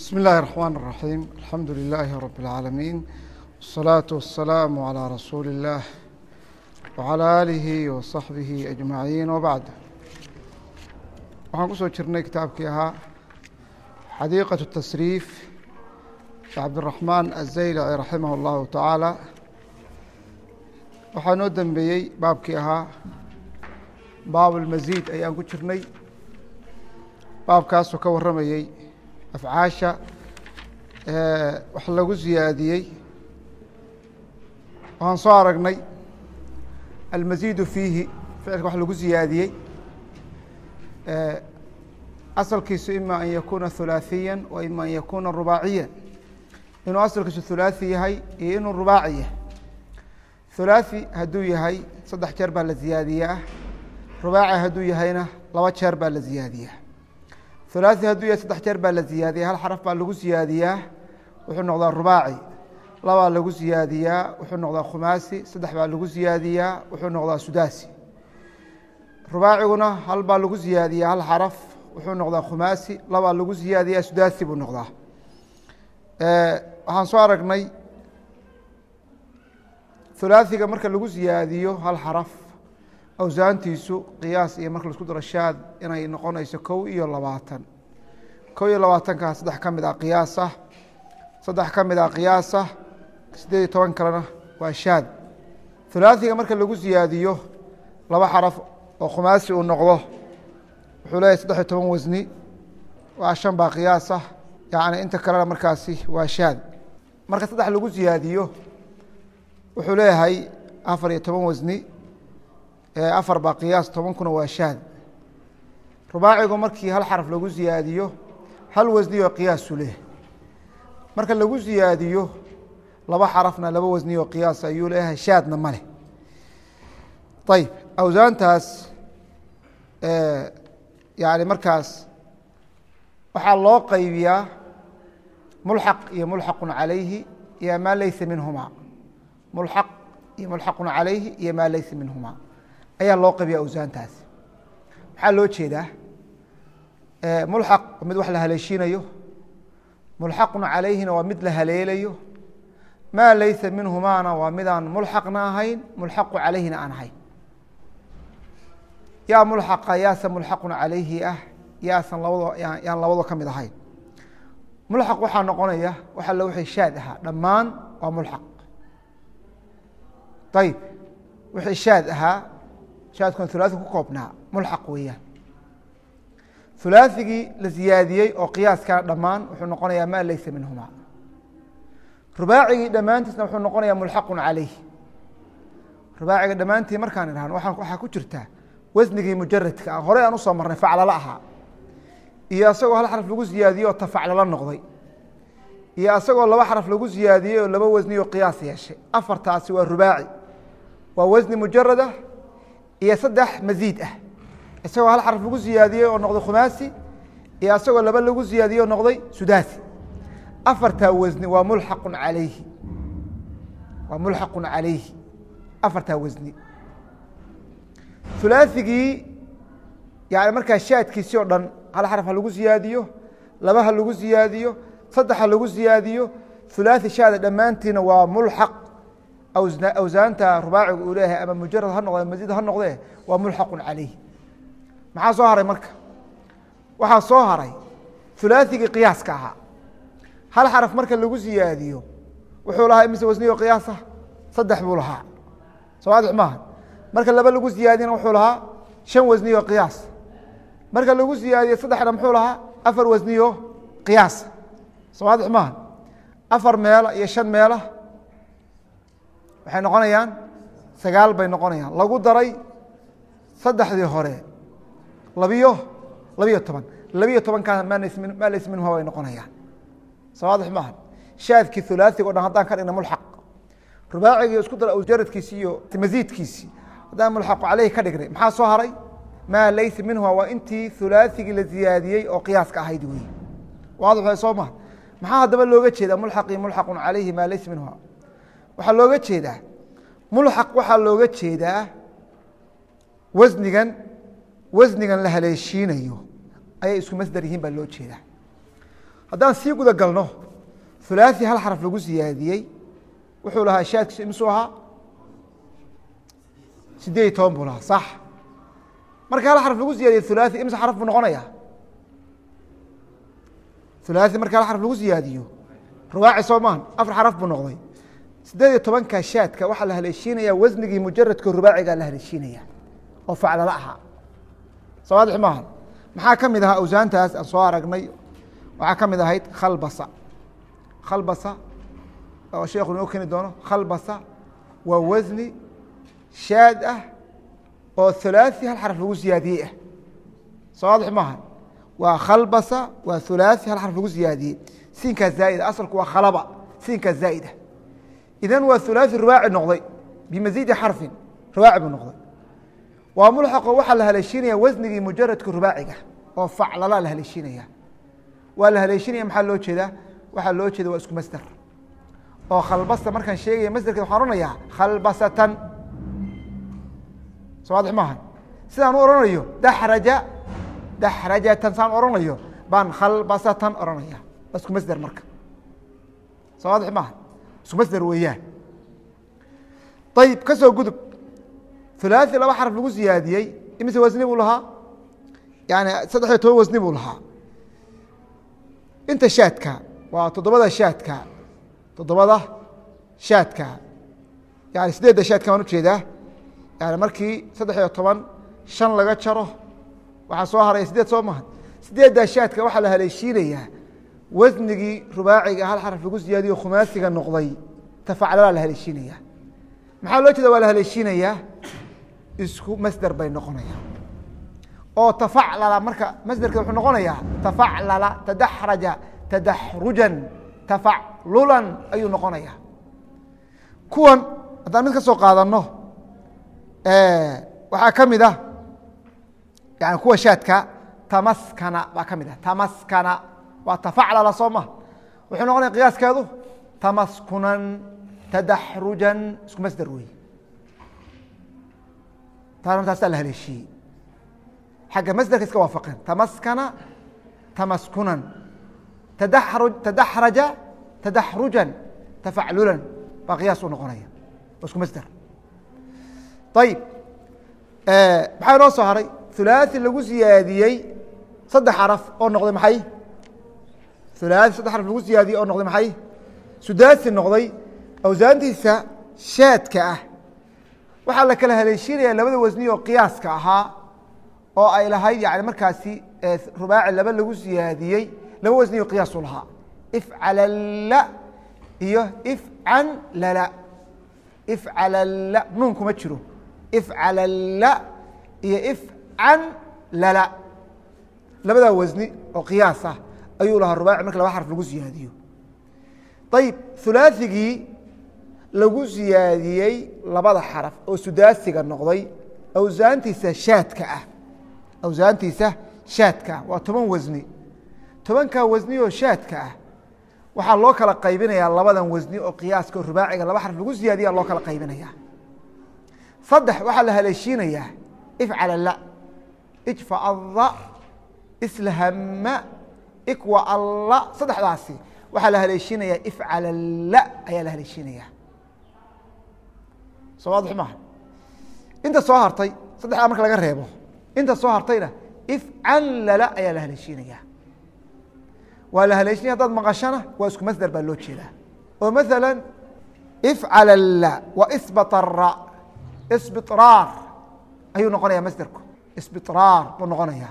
بسم الله الرحمن الرحيم الحمد لله رب العالمين والصلاة والسلام على رسول الله وعلى آله وصحبه أجمعين وبعد waxaan ku soo jirnay kitaabkii ahaa xadiiqaة التasriif cabdالرaحmaan الزaylaci raximah الlahu taعaalى waxaa noo dembeeyey baabkii ahaa baab اlmasiid ayaan ku jirnay baabkaasoo ka warramayey afcaasha wax lagu siyaadiyey waxaan soo aragnay almasiidu fiihi ficilka wax lagu siyaadiyey asalkiisu ima an yakuuna hulaaثiya wa ima an yakuuna rubaaciya inuu asalkiisu hulaaثi yahay iyo inuu rubaaci yahay hulaaثi hadduu yahay saddex jeer baa la ziyaadiyaa rubaaci hadduu yahayna laba jeer baa la ziyaadiyaa hulaaثi hadduu yahay saddex jeer baa la ziyaadiyaa hal xaraf baa lagu siyaadiyaa wuxuu noqdaa rubaaci. Labaa lagu siyaadiyaa wuxuu noqdaa khumaasi. Saddex baa lagu siyaadiyaa wuxuu noqdaa sudaasi. Rubaaciguna hal baa lagu siyaadiyaa hal xaraf wuxuu noqdaa khumaasi. Labaa lagu siyaadiyaa sudaasi buu noqdaa. Waxaan soo aragnay hulaaثiga marka lagu siyaadiyo hal xaraf awsaantiisu qiyaas iyo marka la isku daro shaad inay noqonayso kow iyo labaatan. Kow iyo labaatankaa saddex ka mid ah qiyaasa saddex ka mid ah qiyaasa siddeed iyo toban kalena waa shaad. Hulaaثiga marka lagu siyaadiyo laba xaraf oo khumaasi uu noqdo wuxuu leeyahay saddex iyo toban wasni. Waa shan baa qiyaasa yacni inta kalena markaasi waa shaad. Marka saddex lagu siyaadiyo wuxuu leeyahay afar iyo toban wasni afar baa qiyaas tobankuna waa shaad. Rubaacigu markii hal xaraf lagu siyaadiyo hal wasnioo qiyaasu leh. Marka lagu siyaadiyo laba xarafna laba wasnioo qiyaas ayuu leeyahay shaadna ma leh. Ayb awsaantaas yani markaas waxaa loo qaybiyaa mulxaq iyo mulxaqu calayhi iyo maa leysa minhuma mulxaq iyo mulxaqu calayhi iyo maa leysa minhuma ayaa loo qaybiya awsaantaas. Maxaa loo jeedaa mulxaq mid wax la haleeshiinayo mulxaqun calayhina waa mid la haleelayo. Maa laysa minhumaana waa midaan mulxaqna ahayn mulxaqu calayhina aan ahayn. Yaa mulxaqa yaasa mulxaqun calayhi ah yaasan labado yaan labado ka mid ahayn. Mulxaq waxaa noqonaya waxa la wixii shaad ahaa dhammaan waa mulxaq. Ayib wixii shaad ahaa shaadkun hulaaثi ku koobnaa mulxaq weeyaan. Hulaaثigii la siyaadiyey oo qiyaaskana dhammaan wuxuu noqonayaa maa leysa minhuma rubaacigii dhammaantiisna wuxuu noqonayaa mulxaqun calayh rubaaciga dhammaantii markaan idhahno waxaa ku jirtaa wasnigii mujaradka ah horey aan u soo marnay faclalo ahaa. Iyo asagoo hal xaraf lagu siyaadiyey oo tafaclalo noqday. Iyo asagoo laba xaraf lagu siyaadiyey oo laba wasni oo qiyaas yeeshay. Afartaasi waa rubaaci. Waa wasni mujarada iyo saddex masiid ah. Isagoo hal xaraf lagu siyaadiyey oo noqday khumaasi iyo asagoo laba lagu siyaadiyey oo noqday sudaasi. Afartaa wasni waa mulxaqun calayhi. Waa mulxaqun calayhi. Afartaa wasni. Hulaaثigii yani markaa shaadkiisi oo dhan hal xaraf ha lagu siyaadiyo laba ha lagu siyaadiyo saddex ha lagu siyaadiyo hulaaثi shaada dhammaantiina waa mulxaq awsaanta rubaaciga uu leeyahay ama mujarad ha noqde masiid ha noqdee waa mulxaqu calayh maxaa soo haray marka waxaa soo haray hulaaثigii qiyaaska ahaa hal xaraf marka lagu siyaadiyo wuxuu lahaa imise wasniyo qiyaasa saddex buu lahaa sowaadix maaha marka laba lagu siyaadiyana wuxuu lahaa shan wasniyo qiyaas marka lagu siyaadiyo saddexna muxuu lahaa afar wasniyo qiyaas sowaadix maaha afar meela iyo shan meela waxay noqonayaan sagaal bay noqonayaan. Lagu daray saddexdii hore labiyo labiyo toban. Labiyo tobankaana maa lays minhuma bay noqonayaan. Sowaadix maaha shaadkii hulaaثiga o dhan haddaan ka dhigna mulxaq. Rubaacigii isku dara awjaradkiisi iyo masiidkiisi haddaan mulxaqu caleyhi ka dhignay maxaa soo haray? Maa laysa minhuma waa intii hulaaثigii la siyaadiyey oo qiyaaska ahayd wey waadix soo maha maxaa haddaba looga jeedaa mulxaqii mulxaqun calayhi maa laysa minhuma waxaa looga jeedaa mulxaq waxaa looga jeedaa wasnigan wasnigan la haleeshiinayo ayay isku masdar yihiin baa loo jeedaa haddaan sii guda galno hulaaثi hal xaraf lagu siyaadiyey wuxuu lahaa shaadkiisu imsuu ahaa sideed iyo toban buu lahaa sax marka hal xaraf lagu siyaadiye hulaaثi imse xaraf buu noqonaya hulaaثi marka hal xaraf lagu siyaadiyo rubaaci soo maaha afar xaraf buu noqday sideed iyo tobanka shaadka waxaa la haleeshiinaya wasnigii mujaradka rubaacigaa la haleeshiinaya oo faclala ahaa. Soo waadix maaha maxaa ka mid ahaa awsaantaas aan soo aragnay. Waxaa ka mid ahayd khalbasa. Khalbasa oo sheekhu inoo keeni doono khalbasa waa wasni shaad ah oo hulaaثi hal xaraf lagu siyaadiyey ah. Soo waadix maaha waa khalbasa waa hulaaثi hal xaraf lagu siyaadiyey. Siinkaa zaa'ida asalku waa khalaba. Siinkaa zaa'ida idan waa hulaaثi rubaaci noqday bimasiidi xarfin rubaaci buu noqday waa mulxaqo waxaa la haleeshiinaya wasnigii mujaradka rubaaciga oo faclala la haleeshiinaya waa la haleeshinaya maxaa loo jeedaa waxaa loo jeeda waa isku masder oo khalbasta markaan sheegaya masderkeed waxaan ohanayaa khalbasatan soo waadix maaha sidaan u ohanayo daxraja daxrajatan saan ohanayo baan khalbasatan ohanaya waa isku masder marka soo waadix maaha masder weeyaan. Ayib ka soo gudub. Hulaaثi laba xaraf lagu siyaadiyey imise wasni buu lahaa? Yani saddex iyo toban wasni buu lahaa. Inta shaadka waa toddobada shaadka. Toddobada shaadka. Yani sideedda shaadka baan u jeedaa yani markii saddex iyo toban shan laga jaro waxaa soo haraya sideed soo maha sideedda shaadka waxaa la haleeshiinayaa wasnigii rubaaciga hal xaraf lagu siyaadiyo khumaasiga noqday tafaclala la haleeshiinaya. Maxaa loo jeeda waa la haleeshiinayaa isku masder bay noqonaya. Oo tafaclala marka masderka wuxuu noqonayaa tafaclala tadaxraja tadaxrujan tafaclulan ayuu noqonaya kuwan haddaan mid ka soo qaadano waxaa ka mid ah yani kuwa shaadka tamaskana baa ka mid ah tamaskana waa tafaclala soo ma wuxuu noqonaya qiyaaskeedu tamaskunan tadaxrujan isku masder wey taana taasaa la haleeshiyey. Xagga masderka iska waafaqeen. Tamaskana tamaskunan. Tadaru tadaxraja tadaxrujan tafaclulan. Baa qiyaas u noqonaya. Isku masder ayib maxaa inoo soo haray? Hulaaثi lagu siyaadiyey saddex xaraf oo noqday maxay hulaaثi saddex xaraf lagu siyaadiyey oo noqday maxay? Sudaasi noqday awsaantiisa shaadka ah. Waxaa la kala haleeshiinaya labada wasni oo qiyaaska ahaa oo ay lahayd yani markaasi rubaaci laba lagu siyaadiyey laba wasni oo qiyaasu lahaa. Ifcalalla iyo ifcanlala ifcalalla nuun kuma jiro. Ifcalalla iyo ifcanlala labadaa wasni oo qiyaas ah ayuu lahaa rubaaci marka laba xarf lagu siyaadiyo. Ayib hulaaثigii lagu siyaadiyey labada xaraf oo sudaasiga noqday awsaantiisa shaadka ah. Awsaantiisa shaadka ah waa toban wasni. Tobankaa wasni oo shaadka ah waxaa loo kala qaybinayaa labadan wasni oo qiyaaska oo rubaaciga laba xarf lagu siyaadiya loo kala qaybinaya. Saddex waxaa la haleeshiinayaa ifcalala ijfaada islahama ikwa alla saddexdaasi. Waxaa la haleeshiinaya ifcalalla ayaa la haleeshiinaya soo waadix maaha inta soo hartay saddexdaa marka laga reebo inta soo hartayna ifcanlala ayaa la haleeshiinaya waa la haleeshinaya hadaad maqashana waa isku masder baa loo jeedaa. Oo maala ifcalalla wa isbatara isbiraar ayuu noqonaya masderku isbiraar buu noqonaya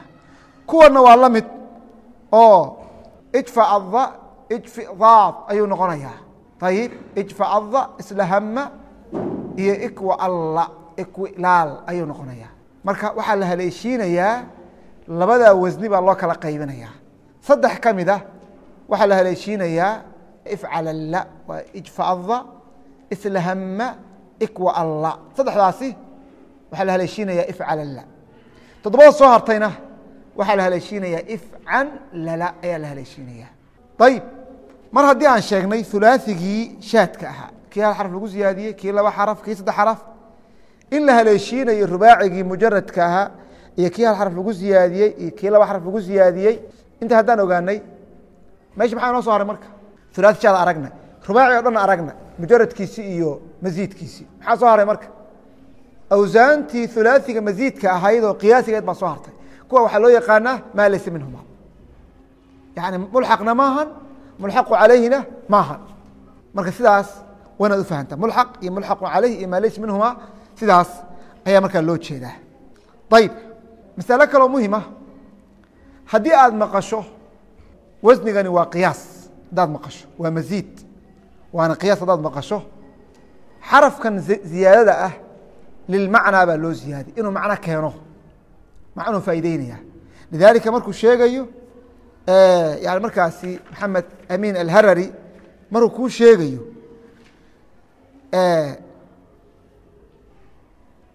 kuwana waa la mid oo ijfidaad ayuu noqonaya ayib ijfaada islahama iyo ikwa alla ikwilaal ayuu noqonaya marka waxaa la haleeshiinayaa labadaa wasni baa loo kala qaybinaya saddex ka mid ah waxaa la haleeshiinayaa ifcalalla waa ijfaada islahama ikwa alla. Saddexdaasi waxaa la haleeshiinaya ifcalalla toddobada soo hartayna waxaa la haleeshiinaya ifcan lala ayaa la haleeshiinaya ayib mar haddii aan sheegnay hulaaثigii shaadka ahaa kii hal xaraf lagu siyaadiyey kii laba xaraf kii saddex xaraf in la haleeshiinayo rubaacigii mujaradka ahaa iyo kii hal xaraf lagu siyaadiyey iyo kii laba xaraf lagu siyaadiyey inta haddaan ogaanay meesha maxaa inoo soo haray marka? Ulaashaada aragna rubaaci o dhan aragna mujaradkiisi iyo masiidkiisii maxaa soo haray marka? Awsaantii ulaaiga masiidka ahayd oo qiyaasigeed baa soo hartay kuwa waxaa loo yaqaanaa maa laysa minhuma yani mulxaqna maahan mulxaqu calayhina maahan. Marka sidaas waa inaad ufahamta mulxaq iyo mulxaqu calayh iyo maa laysa minhuma sidaas ayaa markaa loo jeedaa. Ayib masalo kaloo muhima haddii aada maqasho wasnigani waa qiyaas haddaad maqasho waa masiid waana qiyaas haddaad maqasho. Xarafkan ziyaadada ah lilmacnaa baa loo ziyaadiy inuu macno keeno macnuu faa'ideynaya lidalika markuu sheegayo yani markaasi maxamed amin alharari markuu kuu sheegayo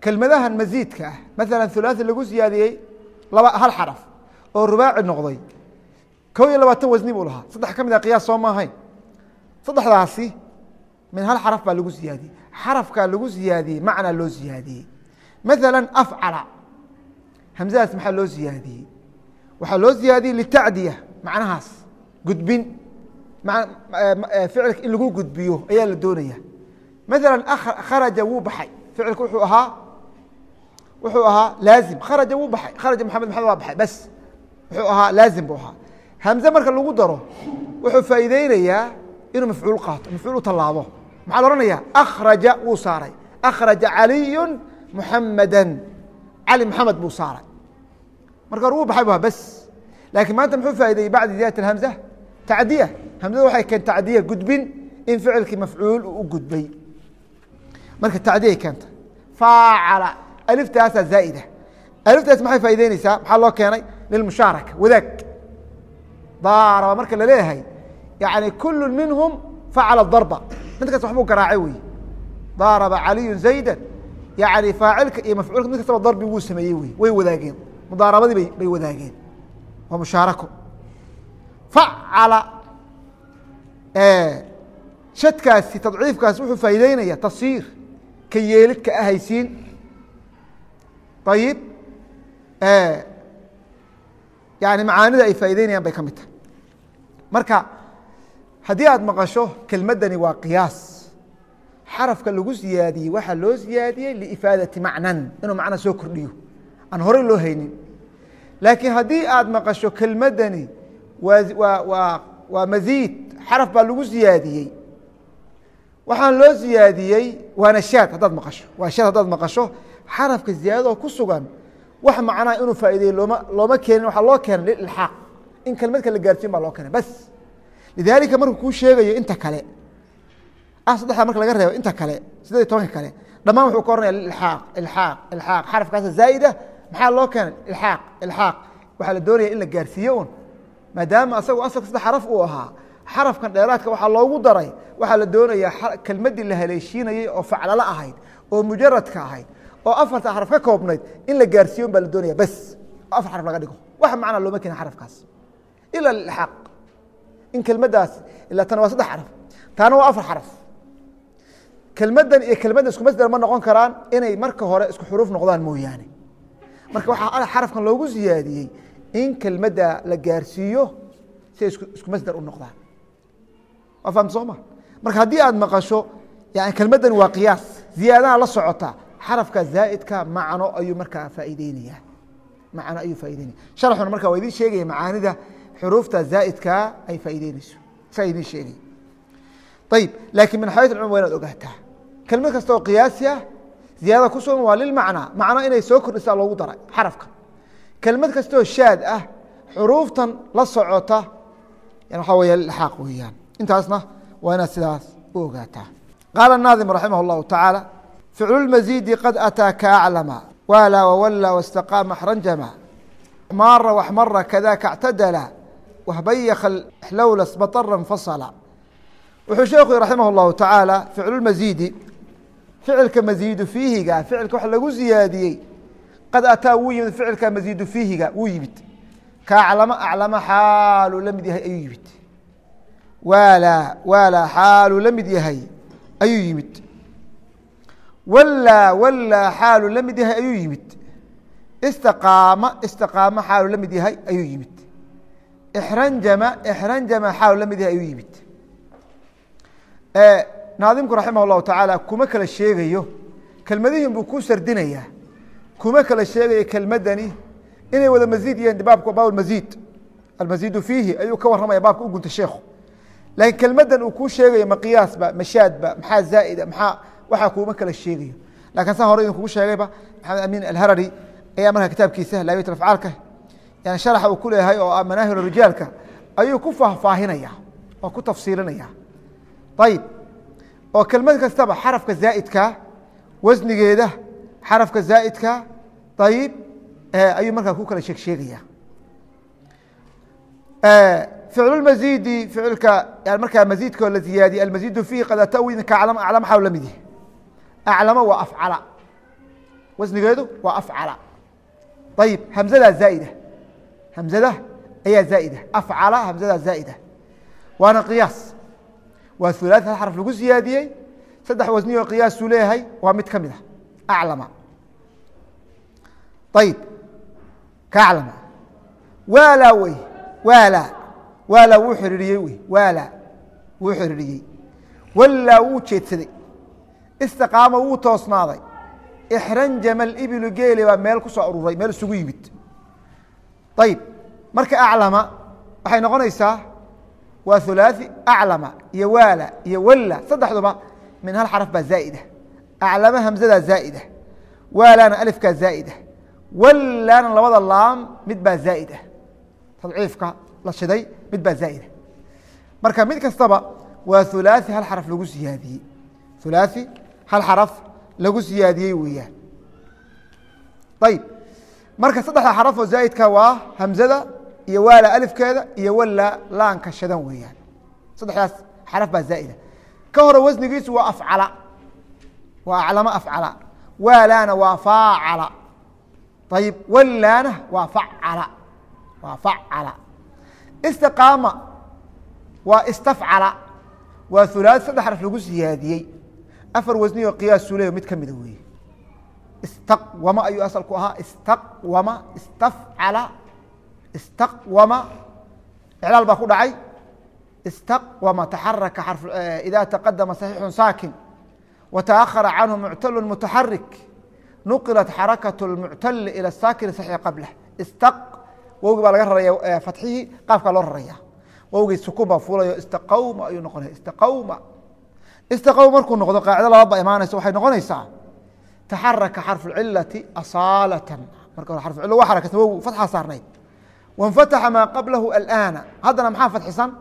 kelmadahan masiidka ah maala hulaaثi lagu ziyaadiyey laba hal xaraf oo rubaaci noqday kow iyo labaatan wasni buu lahaa. Saddex ka mid a qiyaas soo ma ahayn saddexdaasi min hal xaraf baa lagu ziyaadiyey xarafkaa lagu ziyaadiyey macnaa loo ziyaadiyey maala afcala hamsadaas maxaa loo ziyaadiyey? Waxaa loo ziyaadiyey litacdiya macnahaas gudbin. Ficilka in lagu gudbiyo ayaa la doonaya maala kharaja wuu baxay. Ficilka wuxuu ahaa wuxuu ahaa laazim. Kharaja wuu baxay. Kharaja maxamed maxamed waa baxay. Bas. Wuxuu ahaa laazim buu ahaa. Hamze marka lagu daro wuxuu faa'iideynayaa inuu mafcuul qaato mafcuul u tallaabo. Maxaa la ohanaya akhraja wuu saaray. Akhraja caliyu muxamada cali maxamed buu saaray. Marka hore wuu baxay bu bas. Laakiin maanta muxuu faa'ideeyey bacda ziyadat hamza? Tacdiya. Hamzada waxay keen tacdiya gudbin in ficilkii mafcuul uu u gudbay. Marka tacdiyay keenta faacala. Aliftaasaa zaa'ida. Aliftaas maxay faa'ideyneysaa maxaa loo keenay? Lilmushaaraka wadaag. Daaraba marka la leeyahay. Yani kulu minhum facala darba. Mid kasta waxbuu garaacay wey daaraba caliyu zayda yani faacilka iyo mafcuulka mid kastaba darbi wuu sameeyey wey way wadaageen. Mudaarabadii bay bay wadaageen. Waa mushaarako. Facala shadkaasi tadciifkaasi wuxuu faa'ideynaya tasiir ka yeelid ka ahaysiin. Ayib yani macaanida ay faa'ideynayaan bay ka mid tahay. Marka haddii aada maqasho kelmaddani waa qiyaas xarafka lagu siyaadiyey waxaa loo siyaadiyey liifaadati macnan inuu macna soo kordhiyo. Aan horey loo haynin. Laakiin haddii aada maqasho kelmaddani waa waa masiid xaraf baa lagu siyaadiyey. Waxaan loo siyaadiyey waana shaad haddaad maqasho waa shaad haddaad maqasho xarafka ziyaadadoo ku sugan wax macnaha inuu faa'ideeye looma looma keenin waxaa loo keenay lililxaaq in kelmadka la gaarsiin baa loo keenay bas. Lidaalika markuu kuu sheegayo inta kale saddexda marka laga reebo inta kale siddeed iyo tobanka kale dhammaan wuxuu ka oranaya lililxaaq ilxaaq ilxaaq. Xarafkaasa zaa'ida maxaa loo keenay? Ilxaaq ilxaaq. Waxaa la doonaya in la gaarsiiyo un maadaama asagu asalka saddex xaraf uu ahaa xarafkan dheeraadka waxaa loogu daray waxaa la doonayaa kelmaddii la haleeshiinayey oo faclalo ahayd oo mujaradka ahayd oo afarta xaraf ka koobnayd in la gaarsiiyo baa la doonaya bes oo afar xaraf laga dhigo. Wax macnaa looma keena xarafkaas. Ila ilxaaq. In kelmaddaas ilaa tan waa saddex xaraf. Taana waa afar xaraf kelmaddan iyo kelmaddan isku masder ma noqon karaan inay marka hore isku xuruuf noqdaan mooyaane. Marka waxaa xarafkan loogu siyaadiyey in kelmadda la gaarsiiyo si ay isku masder u noqdaan. Waa fahamta soo ma? Marka haddii aada maqasho yani kelmaddan waa qiyaas. Ziyaadana la socota xarafka zaa'idka macno ayuu markaa faa'ideynaya macno ayuu faa'ideynaya sharxuna marka waa idin sheegaya macaanida xuruufta zaa'idkaa ay faa'ideyneyso saa idin sheegaya ayib laakiin min xayat culum waa inaad ogaataa kelmad kastaoo qiyaasi ah ziyaada ku sugan waa lilmacnaa macnaa inay soo kordhisa loogu daray xarafka. Kelmad kastaoo shaad ah xuruuftan la socota waxaa weya lilaaq weeyaan. Intaasna waa inaad sidaas u ogaataa. Qaala naadim raximah اllahu tacaala ficlulmasiidi qad ataa ka aclama waalaa wawallaa wastaqaama xranjama maara waxmara kadaa kactadala wahbayaka xlowlas batara fasala. Wuxuu sheekhu raximah اllahu tacaala ficlulmasiidi ficilka masiidu fiihiga ficilka wax lagu ziyaadiyey qad ataa wuu yimid ficilka masiidu fiihiga wuu yimid. Ka aclama aclama xaaluu la mid yahay ayuu yimid. Waalaa waalaa xaaluu la mid yahay ayuu yimid. Wallaa wallaa xaaluu la mid yahay ayuu yimid. Istaqaama istaqaama xaaluu la mid yahay ayuu yimid. Ixranjama ixranjama xaal la yahay ayuu yimid naadimku raximah اllahu tacaala kuma kala sheegayo kelmadihin buu ku sardinayaa kuma kala sheegayo kelmadani inay wada maziid yihiin baabku baab maziid. Almaziidu fiihi ayuu ka warramaya baabka u gunta sheekhu. Laakiin kelmadan uu kuu sheegayo ma qiyaasba mashaadba maxaa zaa'ida maxaa waxaa kuuma kala sheegayo. Lakiin saa hore idin kugu sheegayba maxamed amiin alharari ayaa markaa kitaabkiisa laawiyat afcaalka yani sharaxa uu ku leeyahay oo ah manaahir rijaalka ayuu ku faahfaahinaya oo ku tafsiilinaya. Ayib oo kelmad kastaba xarafka zaa'idka wasnigeeda xarafka zaa'idka ayib ayuu markaa ku kala sheeg sheegaya ficlulmaziidi ficilka markaa maziidkao la ziyaadiye almaziidu fiihi qad ata idinka aclam aclam xaw la mid yahay. Aclama waa afcala. Wasnigeedu waa afcala. Ayib hamzadaa zaa'ida. Hamzada ayaa zaa'ida. Afcala hamzadaa zaa'ida. Waana qiyaas waa hulaaثi hal xaraf lagu siyaadiyey. Saddex wasni oo qiyaasuu leeyahay waa mid ka mid a aclama. Ayib ka aclama. Waalaa wey. Waalaa. Waalaa wuu xiriiriyey wey. Waalaa wuu xiriiriyey. Wallaa wuu jeedsaday. Istiqaama wuu toosnaaday. Ixranjama alibilu geeli baa meel ku soo aruuray meel isugu yimid. Ayib marka aclama waxay noqonaysaa waa hulaaثi aclama iyo waala iyo walla saddexduba min hal xaraf baa zaa'ida aclama hamzadaa zaa'ida waalaana alifkaa zaa'ida wallaana labada laam mid baa zaa'ida tadciifka la shiday mid baa zaa'ida marka mid kastaba waa hulaaثi hal xaraf lagu siyaadiyey hulaaثi hal xaraf lagu siyaadiyey weeyaan ayib marka saddexda xaraf oo zaa'idka waa hamzada iyo waala alifkeeda iyo walla laanka shadan weeyaan. Saddexdaas xaraf baa zaa'ida. Ka hore wasnigiisu waa afcala. Waa aclama afcala. Waalaana waa faacala. Ayib wallaana waa facala. Waa facala. Istiqaama waa istafcala. Waa hulaaثi saddex xaraf lagu siyaadiyey. Afar wasni oo qiyaasu mid ka mida weeye. Istaqwama ayuu asalku ahaa. Istaqwama istafcala istaqwama iclaal baa ku dhacay istaqwama taxaraka ida taqadama صaxiixu saakin wataأkhara canhu muctalu mutaxarik nuqilat xarakaة اlmuctali ilى saakini saxiix qablah istaq wowgi baa laga raraya fatxihii qaafkaa loo raraya wowgii sukun baa fuulayo istaqawma ayuu noqonaya istaqawma istaqawma markuu noqdo qaacida labaad baa imaanaysa waxay noqonaysaa taxaraka xarfu cilati asaalatan marka hore xarfu cilo waa xarakasa wow fatxa saarnayd wanfataxa maa qablahu alaana haddana maxaa fatxisan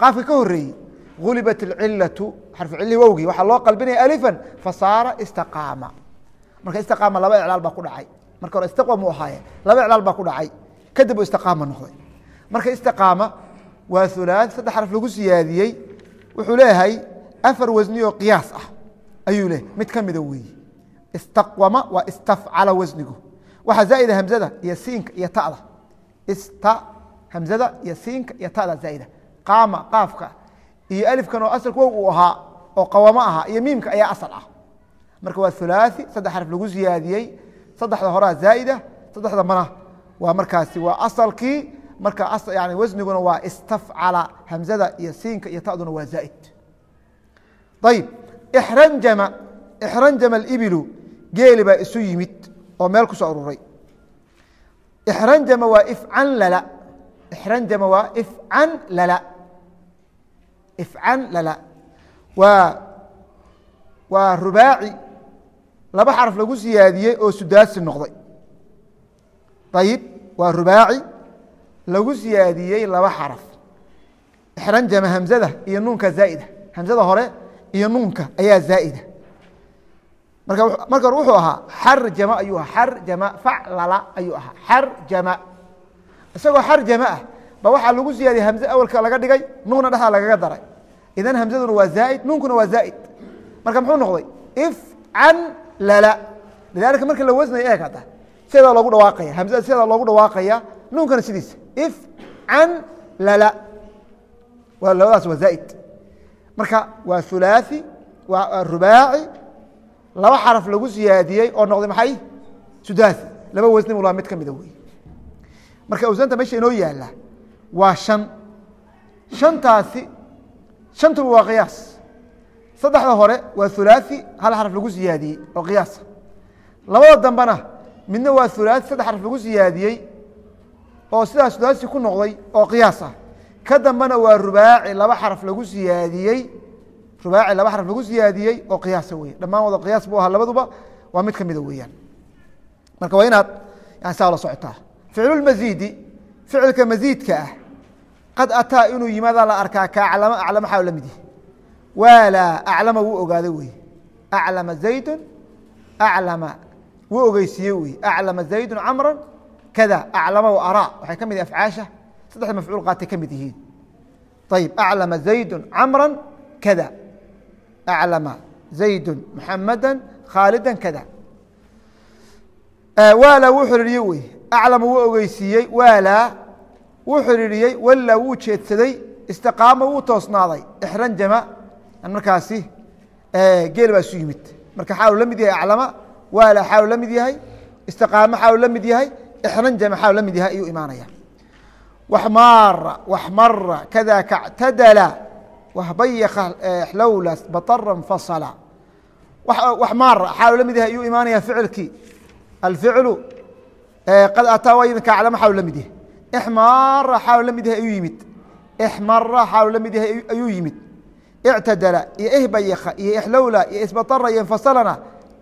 qaafka ka horeeyey gulibat alcilatu xarfu cilihi wowgii waxaa loo qalbinaya alifan fasaara istaqaama marka istiqaama laba iclaal baa ku dhacay marka hore istiqwam uu ahaaye laba iclaal baa ku dhacay kadib uu istiqaama noqday marka istiqaama waa hulaaث saddex xaraf lagu siyaadiyey wuxuu leeyahay afar wasni qiyaas ah ayuu leeyahy mid ka mida weeye istaqwama waa istafcala wasnigu waxaa zaa'ida hamzada iyo siinka iyo ta'da ista hamzada iyo siinka iyo ta'da zaa'ida. Qaama qaafka iyo alifkan oo asalka wow uu ahaa oo qawamo ahaa iyo miimka ayaa asal ah. Marka waa hulaaثi saddex xaraf lagu siyaadiyey saddexda horaa zaa'ida saddexda mana. Waa markaasi waa asalkii marka yani wasniguna waa istafcala hamzada iyo siinka iyo ta'duna waa zaa'id. Ayib ixranjama alibilu geeli baa isu yimid oo meel ku soo ixranjama waa ifcan lala ixranjama waa ifcan lala ifcan lala waa waa rubaaci laba xaraf lagu siyaadiyey oo sudaasi noqday ayib waa rubaaci lagu siyaadiyey laba xaraf ixranjama hamzada iyo nuunka zaa'ida hamzada hore iyo nuunka ayaa zaa'ida marka hore wuxuu ahaa xarjama ayuu ahaa xarjama faclala ayuu ahaa xarjama isagoo xarjama ah ba waxaa lagu siyaadiyey hamze awalka laga dhigay nuunna dhexdaa lagaga daray. Idan hamzaduna waa zaa'id nuunkuna waa zaa'id. Marka muxuu noqday? Ifcan lala. Lidalika marka la wasnaya eeg hadda. Sidaa loogu dhawaaqaya hamzada sidaa loogu dhawaaqaya nuunkana sidiisa. Ifcan lala. Waa labadaas waa zaa'id. Marka waa hulaaثi waa rubaaci laba xaraf lagu siyaadiyey oo noqday maxay? Sudaasi laba wasni mulaa mid ka mida ah, wey marka awsaanta meesha inoo yaalla waa shan. Shantaasi shantuba waa qiyaas. Saddexda hore waa hulaaثi hal xaraf lagu ziyaadiyey oo qiyaasa labada dambena midna waa hulaaثi saddex xaraf lagu ziyaadiyey oo sidaas sulaasi ku noqday oo qiyaas ah. Ka dambena waa rubaaci laba xaraf lagu siyaadiyey rubaaci laba xaraf lagu siyaadiyey oo qiyaasa wey dhammaan wada qiyaas buu ahaa labaduba waa mid ka mida weeyaan. Marka waa inaad yani saa la socotaa. Ficlulmasiidi ficilka masiidka ah qad ataa inuu yimaadaa la arkaa ka aclama aclama xaa la mid yahi waalaa aclama wuu ogaaday wey aclama zaydun aclama wuu ogeysiiye wey aclama zaydun camra kada aclama wa araa. Waxay ka mid yihiin afcaasha saddexda mafcuul qaatay ka mid yihiin. Ayib aclama zaydun camra kada aclama zaydun muxamada khaalida kada waalaa wuu wey aclama wuu ogeysiiyey waalaa wuu xiriiriyey wallaa wuu jeedsaday istiqaama wuu toosnaaday ixranjama markaasi geel baa isu yimid marka xaalu la mid yahay aclama waalaa xaalu la mid yahay istiqaamo xaalu la mid yahay ixranjama xaalu la mid yahay ayuu imaanaya waxmaara waxmara kada kactadala wahbayaka xlowla baطara fasala waxmaara xaalu la mid yahay ayuu imaanaya ficilkii alficlu qad ataa waa idinka aclama xaalu la mid yahay ixmaara xaalu la mid yahay ayuu yimid ixmara xaalu la mid yahay ayuu yimid ictadala iyo ihbayaka iyo ixlowla iyo isbaطara iyo infasalana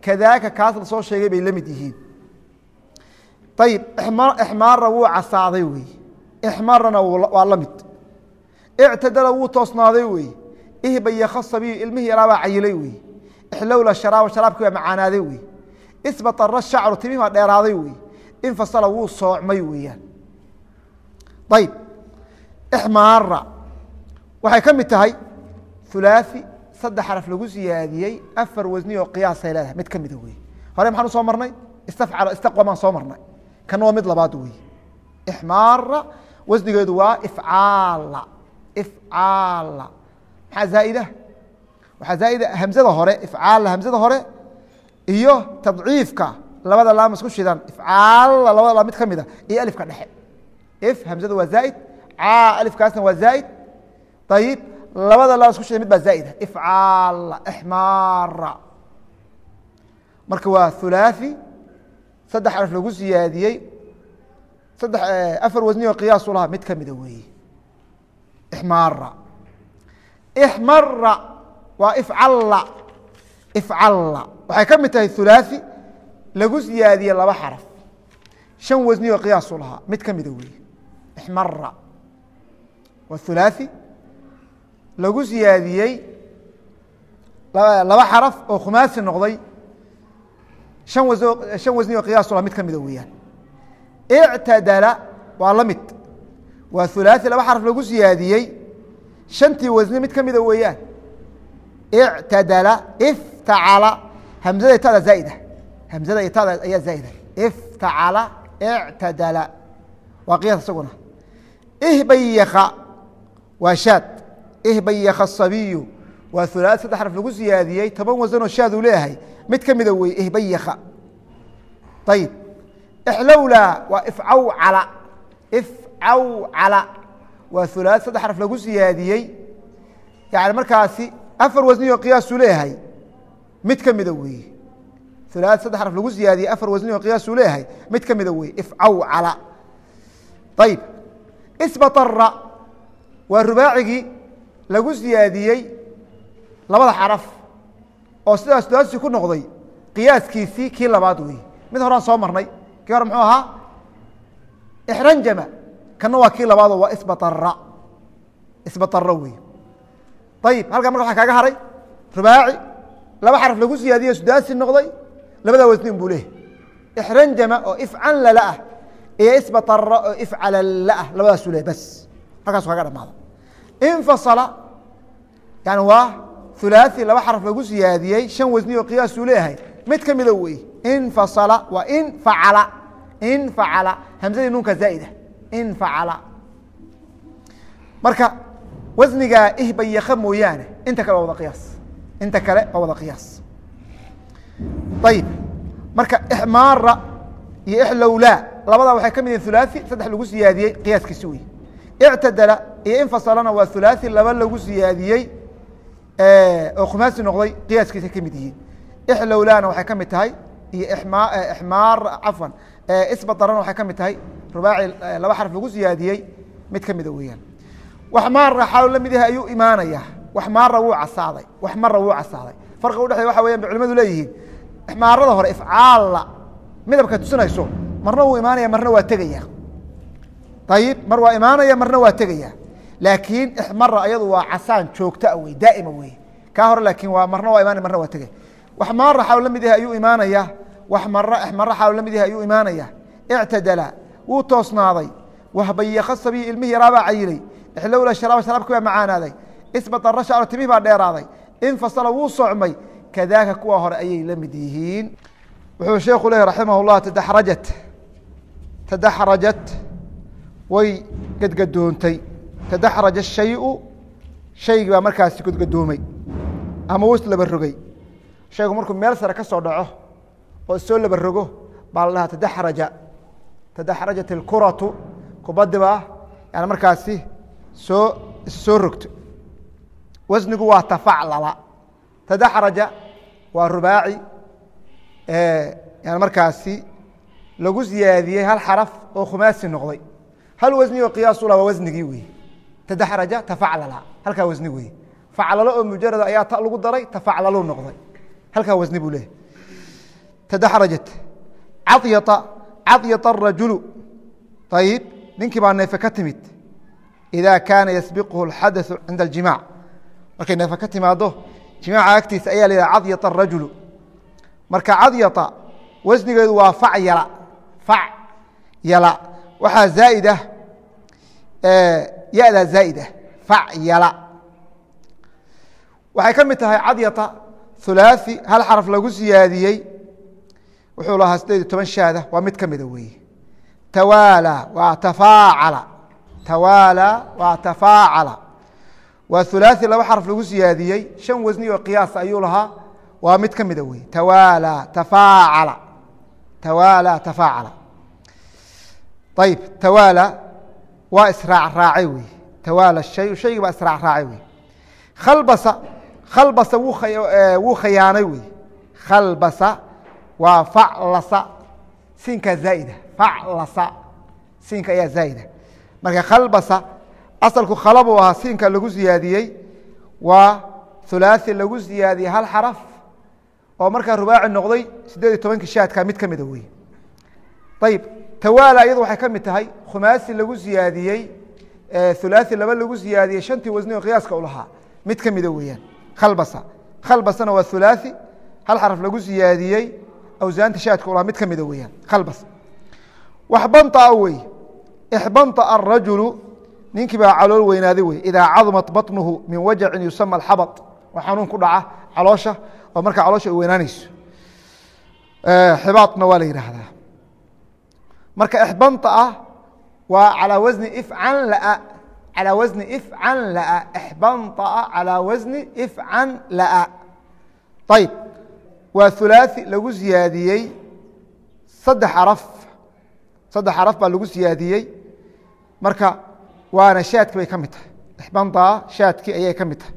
kadaaka kaas la soo sheegay bay la mid yihiin ayib ixmaara wuu casaaday wey ixmarana waa la mid ictadala wuu toosnaaday wey ihbayaka sabiyu ilmihii yaraabaa cayilay wey ixlowla sharaaba sharaabkii baa macaanaaday wey isbaطara shacru timihii baa dheeraaday wey infasala wuu soocmay weeyaan ayib ixmaara waxay ka mid tahay hulaaثi saddex xaraf lagu siyaadiyey afar wasni qiyaasay leedahay mid ka mida wey hore maxaan u soo marnay istafcala istaqwa maan soo marnay kana waa mid labaad wey ixmaara wasnigeedu waa ifcaala ifcaala maxaa zaa'ida waxaa zaa'ida hamzada hore ifcaala hamzada hore iyo tadciifka labada laam isku shidan ifcaala labada laam mid ka mida iyo alifka dhexe if hamzada waa zaa'id caa alifkaasna waa zaa'id ayib labada laam isku shidan mid baa zaa'ida ifcaala ixmaara marka waa hulaaثi saddex araf lagu siyaadiyey saddex afar wasni oo qiyaasu mid ka mida weeye ixmaara ixmara waa ifcalla ifcalla waxay ka mid tahay hulaaثi lagu siyaadiyey laba xaraf. shan wasni oo qiyaasu lahaa mid ka mida weeye ixmara waa hulaaثi lagu siyaadiyey laba xaraf oo khumaasi noqday shan wasni qiyaasu lahaa mid ka mida weeyaan ictadala waa la mid waa hulaaثi laba xaraf lagu siyaadiyey. Shantii wasni mid ka mida weeyaan. Ictadala iftacala. Hamzada itada zaa'ida. Hamzada itada ayaa zaa'ida. Iftacala ictadala. Waa qiyaas isaguna. Ihbayaka waa shaad. Ihbayaka asabiyu waa hulaaثi saddex xaraf lagu siyaadiyey. Toban wasan oo shaad uu leeyahay. Mid ka mida weye ihbayaka ayib ixlowla waa ifcawcala awcala waa ulaad saddex araf lagu siyaadiyey. Yani markaasi afar wasniyo qiyaasu leeyahay mid ka mida weeye. Ulaad saddex araf lagu siyaadiyey afar wasniyo qiyaasu leeyahay mid ka mida weeye. Ifcawcala ayib isbatara waa rubaacigii lagu siyaadiyey labada xaraf. Oo sidaas sulaadsi ku noqday qiyaaskiisii kii labaad weeye. Mid horaan soo marnay. Kii hore muxuu ahaa? Ixranjama kana waa kii labaado waa isbaara isbaara wey ayib halkaa marka waa kaga haray rubaaci laba xaraf lagu siyaadiye sudaasi noqday labadaa wasnin buu leehay ixranjama oo ifcanlalaah iyo isbaara oo ifcalalaah labadaasuu leehay bas. Halkaasu kaga dhamaada infasala yani waa ulaai laba xaraf lagu siyaadiyey shan wasni oo qiyaasuu leeyahay. Mid ka mida wey infasala waa in facala in facala hamzadii nuunka zaa'ida infacala marka wasnigaa ihbayaka mooyaane. Inta kale waa wada qiyaas. Inta kale waa wada qiyaas. Ayib marka ixmaara iyo ixlowlaa labadaa waxay ka mid yihiin hulaaثi saddex lagu siyaadiyey qiyaaskiisi wey ictadala iyo infasalana waa hulaaثi laba lagu siyaadiyey oo khumaasi noqday qiyaaskiisa ka mid yihiin. Ixlowlana waxay ka mid tahay iyo ixmaar cafwan isbadarana waxay ka mid tahay rubaaci laba xarf lagu siyaadiyey mid ka mida weeyaan. Wax maara xaalo la mid yahay ayuu imaanaya wax maara wuu casaaday. Wax mara wuu casaaday. Farqiga udhexeey waxa weyan bay culimadu leeyihiin. Ixmaarada hore ifcaalla midabka tusinayso marna wuu imaanaya marna waa tegaya ayib mar waa imaanaya marna waa tegaya laakiin ixmara ayadu waa casaan joogtaa wey daa'ima wey kaa hore laakiin waa marna waa imaanaya marna waa tegaya. Wax maara xaalo la mid yahay ayuu imaanaya wax mara ixmara xaalo la mid yahay ayuu imaanaya ictadala wuu toosnaaday. Wahbayaka sabiy ilmihii yaraabaa cayilay ixlowla sharaaba sharaabkii baa macaanaaday. Isbadara shacro timihii baa dheeraaday. Infasala wuu socmay. Kadaaka kuwa hore ayay la mid yihiin. Wuxuu sheekhu leehy raximah اllah tadaxrajat. Tadaxrajat. Way gadgadoontay. Tadaxraja shayu. Shaygii baa markaasi gadgadoomay. Ama wus laba rogay. Shaygu markuu meel sare ka soo dhaco oo soo laba rogo baa la dhahaa tadaxraja tadaxrajat اlkuratu kubaddi baa yani markaasi soo soo rogto. Wasnigu waa tafaclala. Tadaxraja waa rubaaci yani markaasi lagu ziyaadiyey hal xaraf oo khumaasi noqday. Hal wasni oo qiyaasula waa wasnigii wey tadaxraja tafaclala halkaa wasni wey faclalo oo mujarada ayaa ta lagu daray tafaclalu noqday. Halkaa wasni buu leehay tadaxrajat cadyata cadyata arajulu ayib ninkii baa neefe ka timid ida kaana yasbiqhu اlxadaثu cinda aljimac markay neefe ka timaado jimaaca agtiisa ayaa la yidhaha cadyata arajulu marka cadyata wasnigeedu waa facyala facyala waxaa zaa'id ah ya-daa zaa'id ah facyala waxay ka mid tahay cadyata hulaaثi hal xaraf lagu siyaadiyey wuxuu lahaa sideed iyo toban shaada waa mid kamida weeye. Tawaalaa waa tafaacala. Tawaalaa waa tafaacala. Waa hulaaثi laba xarf lagu siyaadiyey shan wasni oo qiyaas ayuu lahaa waa mid kamida weeye. Tawaalaa tafaacala. Tawaalaa tafaacala. Ayib tawaalaa waa israac raacay wey tawaala shay shaygii baa israac raacay wey khalbasa khalbasa wuu khayaanay wey khalbasa waa faclasa siinkaa zaa'ida faclasa siinka ayaa zaa'ida marka khalbasa asalku khala buu ahaa siinka lagu siyaadiyey waa hulaaثi lagu siyaadiyey hal xaraf oo markaa rubaaci noqday sideed iyo tobankii shaadka mid ka mida wey ayib tawaala iyadu waxay ka mid tahay khumaasi lagu siyaadiyey hulaaثi laba lagu siyaadiyey shantii wasni oo qiyaaska u lahaa mid ka mida weeyaan khalbasa khalbasana waa hulaaثi hal xaraf lagu siyaadiyey awsaanta shaadka u lahaa mid ka mida weeyaan khalbas waxbanطa wey ixbanطa arajulu ninkii baa calool weynaaday wey idaa cadumat baطnuhu min wajacin yusama axabaط waa xanuun ku dhaca caloosha oo markaa caloosha ay weynaanayso xibaadna waa la yidhaahdaa marka ixbanta ah waa calaa wasni ifcan laa calaa wasni ifcan laa ixbanطaa calaa wasni ifcan laa ayib waa hulaaثi lagu siyaadiyey saddex araf. Saddex araf baa lagu siyaadiyey. Marka waana shaadki bay ka mid tahay. Exbandaa shaadki ayay ka mid tahay.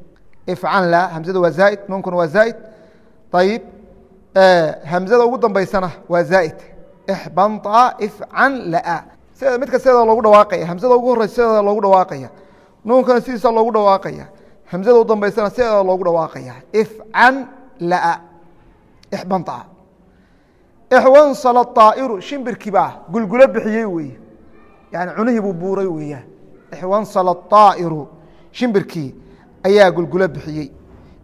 Ifcanla hamzada waa zaaid nuunkuna waa zaaid. Ayib hamzada ugu dambaysana waa zaaid. Ixbanaa ifcan laa. Sideeda mid kasteeda loogu dhawaaqaya hamzada ugu horeysa sideeda loogu dhawaaqaya. Nuunkana sidiisa loogu dhawaaqaya. Hamzada u dambaysana sideeda loogu dhawaaqaya. Ifcan laa ixbanaa ixwansala aa'iru shimbirkiibaa gulgulo bixiyey weeye yani cunihii buu buuray weeyaan ixwansala aa'iru shimbirkii ayaa gulgulo bixiyey.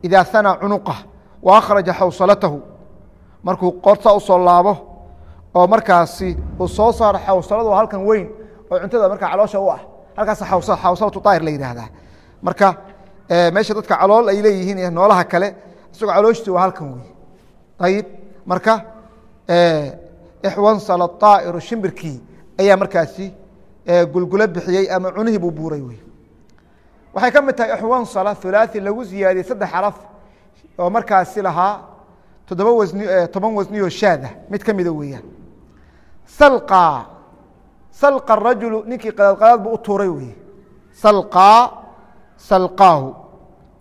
Idaa hanaa cunuqa wa akhraja xawsalatahu. Markuu qorta u laabo oo markaasi uu soo saaro xawsaladu halkan weyn oo cuntada markaa caloosha u ah halkaas xawsalatu aa'ir la yidhaahdaa. Marka eh, meesha dadka calool ay leeyihiin noolaha kale isagoo calooshtii waa halkan wey ayib marka ixwansala طaa'iru shimbirkii ayaa markaasi gulgulo bixiyey ama cunihii buu buuray wey. Waxay ka mid tahay ixwansala hulaaثi lagu siyaadiyey saddex xaraf oo markaasi lahaa toddoba wasni toban wasniyoo shaada mid ka mida weeyaan. Salqa. Salqa rajulu ninkii qadaad qadaad buu u tuuray weye salqaa salqaahu.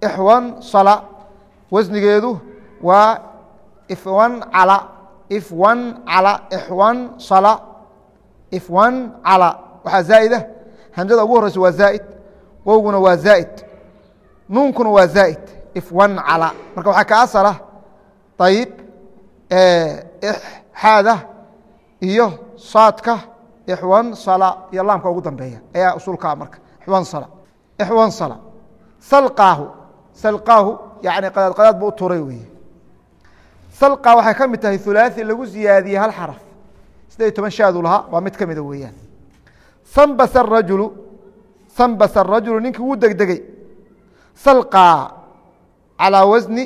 Ixwan sala. Wasnigeedu waa ifwan cala ifwan cala ixwan sala ifwan cala waxaa zaa'ida hamzada ugu horeysa waa zaa'id wowguna waa zaa'id nuunkuna waa zaa'id ifwan cala marka waxaa ka asala ayib xaada iyo saadka ixwan sala iyo laamka ugu dambeeya. Ayaa usulkaa marka. Ixwan sala. Ixwan sala. Salqaahu. Salqaahu yani qadaad qadaad buu u turay weeye salqa waxay ka mid tahay hulaaثi lagu ziyaadiyey hal xaraf. Sideed toban shaadu lahaa waa mid ka mida weeyaan. Sambas arajulu sambas arajulu ninkii wuu degdegey salqa calaa wasni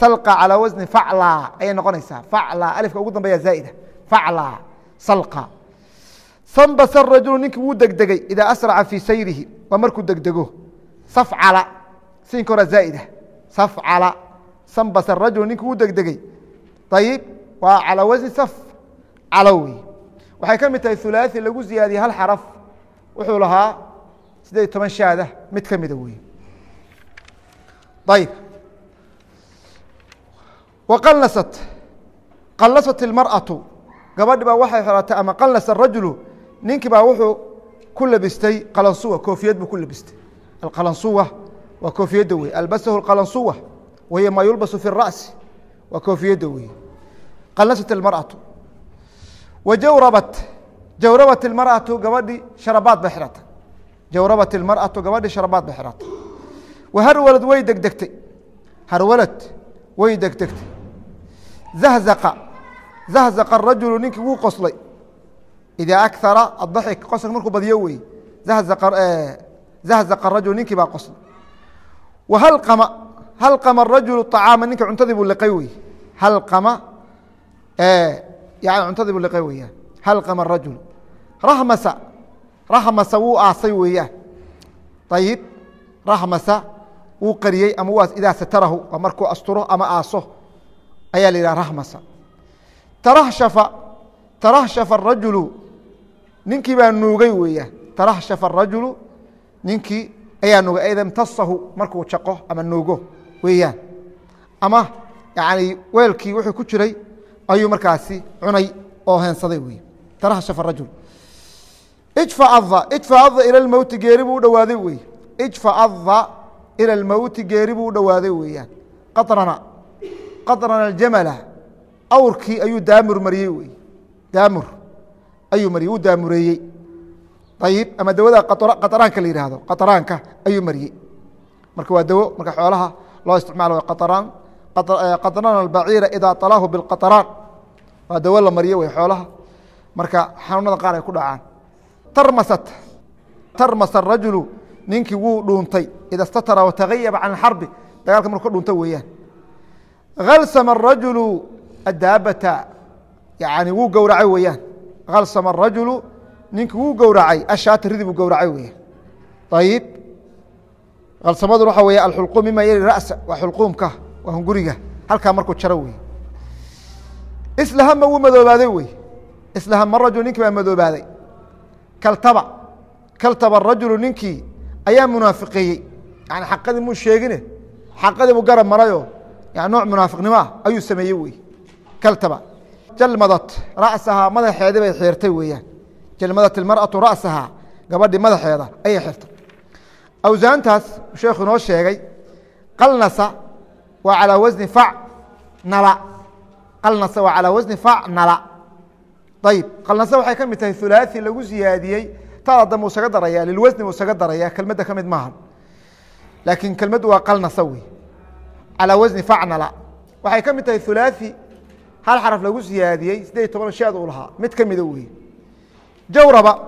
salqa calaa wasni facla ayay noqonaysaa. Facla alifka ugu dambeeya zaa'ida. Facla salqa. Sambas arajulu ninkii wuu degdegey idaa asraca fii sayrihi waa markuu degdego. Safcala siinka hora zaa'ida. Safcala sambas arajulu ninkii wuu degdegey ayib waa calaa wasni saf calo wey waxay ka mid tahay hulaaثi lagu ziyaadiyey hal xaraf wuxuu lahaa sideed iyo toban shaada mid ka mida wey ayb waqalnasat qalnasat اlmarأaةu gabadhi baa waxay xiratay ama qalnasa rajulu ninkii baa wuxuu ku labistay qalansuwa koofiyad buu ku labistay alqalansuwa waa koofiyadda wey albasahu اqalansuwa wahiy maa yulbasu fi الra'si waa koofiyadda wey qalnasat اlmarأaةu wajawrabat jawrabat اlmarأaةu gabadhi sharabaad bay xiratay jawrabat اlmarأaةu gabadhi sharabaad bay xiratay waharwalad way degdegtay harwalad way degdegtay zahzaqa zahzaqa arajulu ninkii wuu qoslay idaa akara adaxik qoslka markuu badiyo wey zahzaqa arajulu ninkii baa qoslay wahalqama halqama arajulu طacaama ninkii cuntadii buu liqay wey halqama yani cuntadii buu liqay weeyaan. Halqama arajulu rahmasa rahmasa wuu aasay weeyaan. Ayib rahmasa wuu qariyey ama waa idaa satarahu waa markuu asturo ama aaso. Ayaa la yidhaha rahmasa. Tarahshafa tarahshafa arajulu ninkii baa nuugay weeyaan. Tarahshafa arajulu ninkii ayaa nuugay. Ayda imtasahu markuu jaqo ama nuugo weeyaan. Ama yani weelkii wuxuu ku jiray ayuu markaasi cunay oo heensaday wey tarahashafa rajul. Ijfaada ijfaada ila lmowti geeri buu u dhowaaday wey ijfaada ila lmowti geeri buu u dhowaaday weeyaan. Qarana qadrana aljamala awrkii ayuu daamur mariyey wey daamur ayuu mariyey uu daamureeyey. Ayib ama dawada qaطaraanka la yidhaahdo qaطaraanka ayuu mariyey. Marka waa dawo marka xoolaha loo isticmaalo qaطraan qaطrana اbaciira idaa طalaahu biاlqaطraan waa dawo la mariyo wey xoolaha marka xanuunada qaar ay ku dhacaan tarmasat tarmas الrajulu ninkii wuu dhuuntay ida statara watagayaba can اxarbi dagaalka marku ka dhunto weeyaan halsama الrajulu adaabata yani wuu gowracay weeyaan halsama الrajulu ninkii wuu gowracay ashaata ridi buu gowracay weeyaan ayib halsamaduna waxa weya alxulquum mima yali ra'sa waa xulquumka waa hunguriga halkaa markuu jaro wey islahama wuu madoobaaday wey islahama rajul ninkii baa madoobaaday. Kaltaba kaltaba الrajulu ninkii ayaa munaafiqeeyey. Yani xaqadii muu sheegine xaqadii buu garab marayoo yani nooc munaafiqnimo ah ayuu sameeyey wey kaltaba jalmadat ra'sahaa madaxeedii bay xiirtay weeyaan. Jalmadat ilmar'atu ra'sahaa gabadhii madaxeeda ayay xirtay awsaantaas sheekhu inoo sheegay qalnasa waa calaa wasni fac nala. Qalnasa waa calaa wasni fac nala. Ayib qalnasa waxay ka mid tahay hulaaثi lagu siyaadiyey taada dambe usaga daraya lilwasni usaga daraya kelmadda ka mid maaha. Laakiin kelmaddu waa qalnasa wey calaa wasni facnala waxay ka mid tahay hulaaثi hal xaraf lagu siyaadiyey sideed iyo toban shaad uu lahaa. Mid ka mida wey jawraba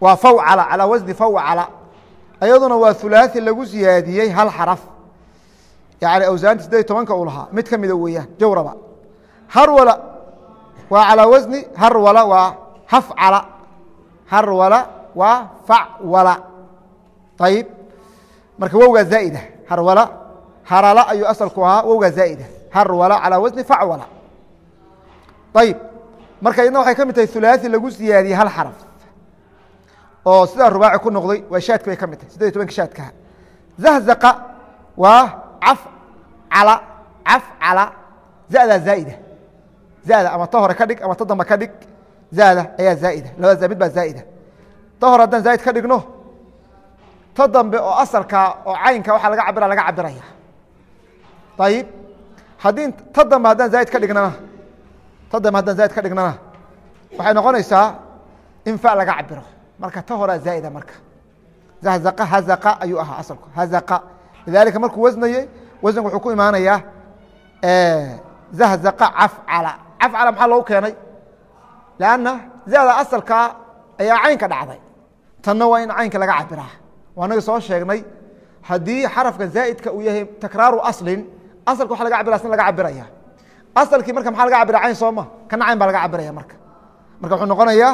waa fawcala calaa wasni fawcala ayaduna waa hulaaثi lagu siyaadiyey hal xaraf. Yani awsaanti sideed tobanka uu lahaa. Mid ka mida weeyaan jawraba. Harwala waa calaa wasni harwala waa hafcala. Harwala waa facwala. Ayib marka wowgaa zaa'ida. Harwala harala ayuu asalku ahaa wowgaa zaa'ida. Harwala calaa wasni facwala. Ayib marka idna waxay ka mid tahay hulaaثi lagu siyaadiyey hal xaraf oo sidaa rubaaci ku noqday waa shaadki bay ka mid tahay siddeed iyo tobanka shaadkaha zahzaqa waa cafcala cafcala zadaa zaa'ida zada ama ta hore ka dhig ama ta dambe ka dhig zada ayaa zaa'ida labada za mid baa zaa'ida ta hore haddaan zaa'id ka dhigno ta dambe oo asalkaa oo caynka waxaa laga cabira laga cabiraya ayib haddii ta dambe haddaan zaa'id ka dhignana ta dambe haddaan zaa'id ka dhignana waxay noqonaysaa in fa laga cabiro marka ta horea zaa'ida marka. Zahzaqa hazaqa ayuu ahaa asalku. Hazaqa. Lidalika markuu wasnayey wasanku wuxuu ku imaanayaa zahzaqa cafcala cafcala maxaa loogu keenay? Lanna zada asalkaa ayaa caynka dhacday. Tanna waa in caynka laga cabiraa waa naga soo sheegnay haddii xarafka zaa'idka uu yahay takraaru aslin asalka waxa laga cabira sna laga cabiraya asalkii marka maxaa laga cabira cayn sooma kana cayn baa laga cabiraya marka. Marka wuxuu noqonayaa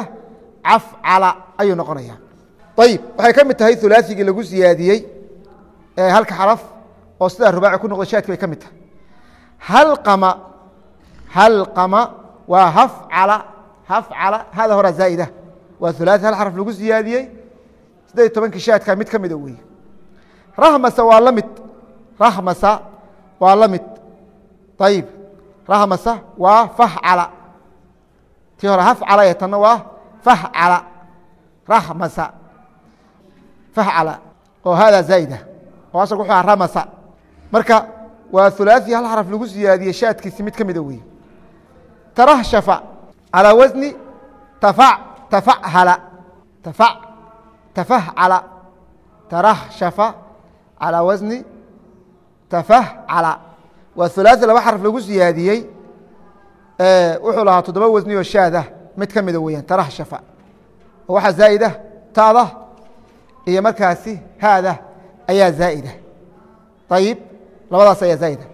cafcala ayuu noqonaya ayib waxay ka mid tahay hulaaثigii lagu siyaadiyey halka xaraf oo sidaa rubaaci ku noqday shaadki bay ka mid tahay. Halqama halqama waa hafcala hafcala hada horaa zaa'ida. Waa hulaaثi hal xaraf lagu siyaadiyey siddeed iyo tobankii shaadka mid ka mida weeye. Rahmasa waa la mid rahmasa waa la mid. Ayib rahmasa waa fahcala. Tii hore hafcala ee tanna waa fahcala rahmasa fahcala oo hada zaa'ida oo asalku wuxuu aha ramasa marka waa hulaaثi hal xaraf lagu siyaadiyey shaadkiisi mid ka mida weeye tarahshafa calىa wasni tafac tafachala tafac tafahcala tarahshafa calىa wasni tafahcala waa hulaaثi laba xaraf lagu siyaadiyey wuxuu lahaa toddoba wasni oo shaad ah mid ka mida weeyaan tarahshafa oo waxaa zaa'ida taada iyo markaasi haada ayaa zaa'ida ayib labadaas ayaa zaa'ida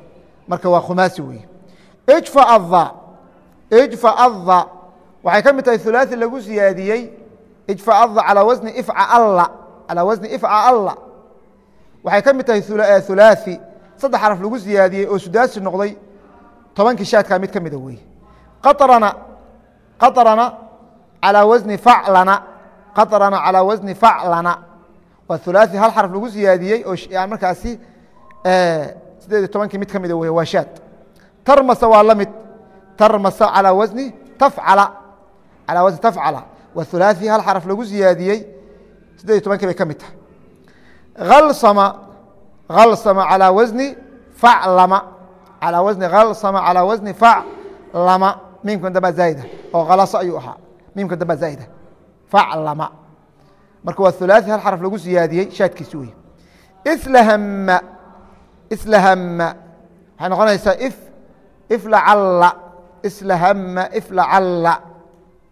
marka waa khumaasi weeye ijfa adha ijfa adha waxay ka mid tahay hulaaثi lagu siyaadiyey ijfa adha calaa wasni ifcalla calaa wasni ifcalla waxay ka mid tahay hulaaثi saddex xaraf lagu siyaadiyey oo sudaasi noqday tobankii shaadkaa mid ka mida weeye qaطrana qaطrana calىa wasni faclana qaطrana calىa wasni faclana waa hulaaثi hal xaraf lagu siyaadiyey oo markaasi sideed iyo tobankii mid ka mida wey waa shaad tarmasa waa la mid tarmasa calىa wasni tafcala calىa wasni tafcala waa hulaaثi hal xaraf lagu siyaadiyey sideed iyo tobankii bay ka mid tahay alsama alsama calىa wasni faclama calىa wasni halsama calىa wasni faclama miimka damba zaa'ida oo khalaso ayuu ahaa miimka damba zaa'ida faclama marka waa hulaaثi hal xaraf lagu siyaadiyey shaadkiisi wey islahama islahama waxay noqonaysaa if iflacalla islahama iflacalla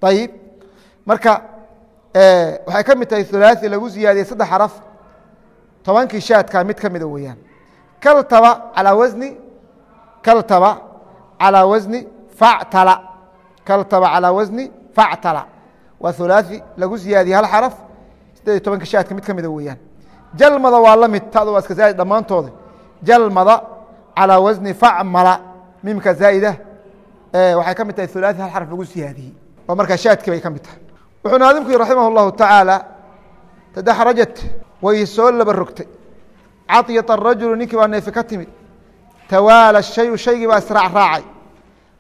ayib marka waxay ka mid tahay hulaaثi lagu siyaadiyey saddex xaraf tobankii shaadka mid ka mida weeyaan kaltaba calaa wasni kaltaba calaa wasni factala kaltaba calىa wasni factala waa hulaaثi lagu siyaadiyey hal xaraf sideed iyo tobanka shaadka mid ka mida weeyaan jalmada waa la mid tada waa iska zaa'id dhammaantooda jalmada calىa wasni facmala mimka zaa'ida waxay ka mid tahay hulaaثi hal xaraf lagu siyaadiyey oo markaa shaadkii bay ka mid tahay wuxuu naadimku yihi raximah اllahu tacaala tadaxrajat way soo laba rogtay caطyata الrajulu ninkii baa neefi ka timid tawaala shayu shaygii baa israac raacay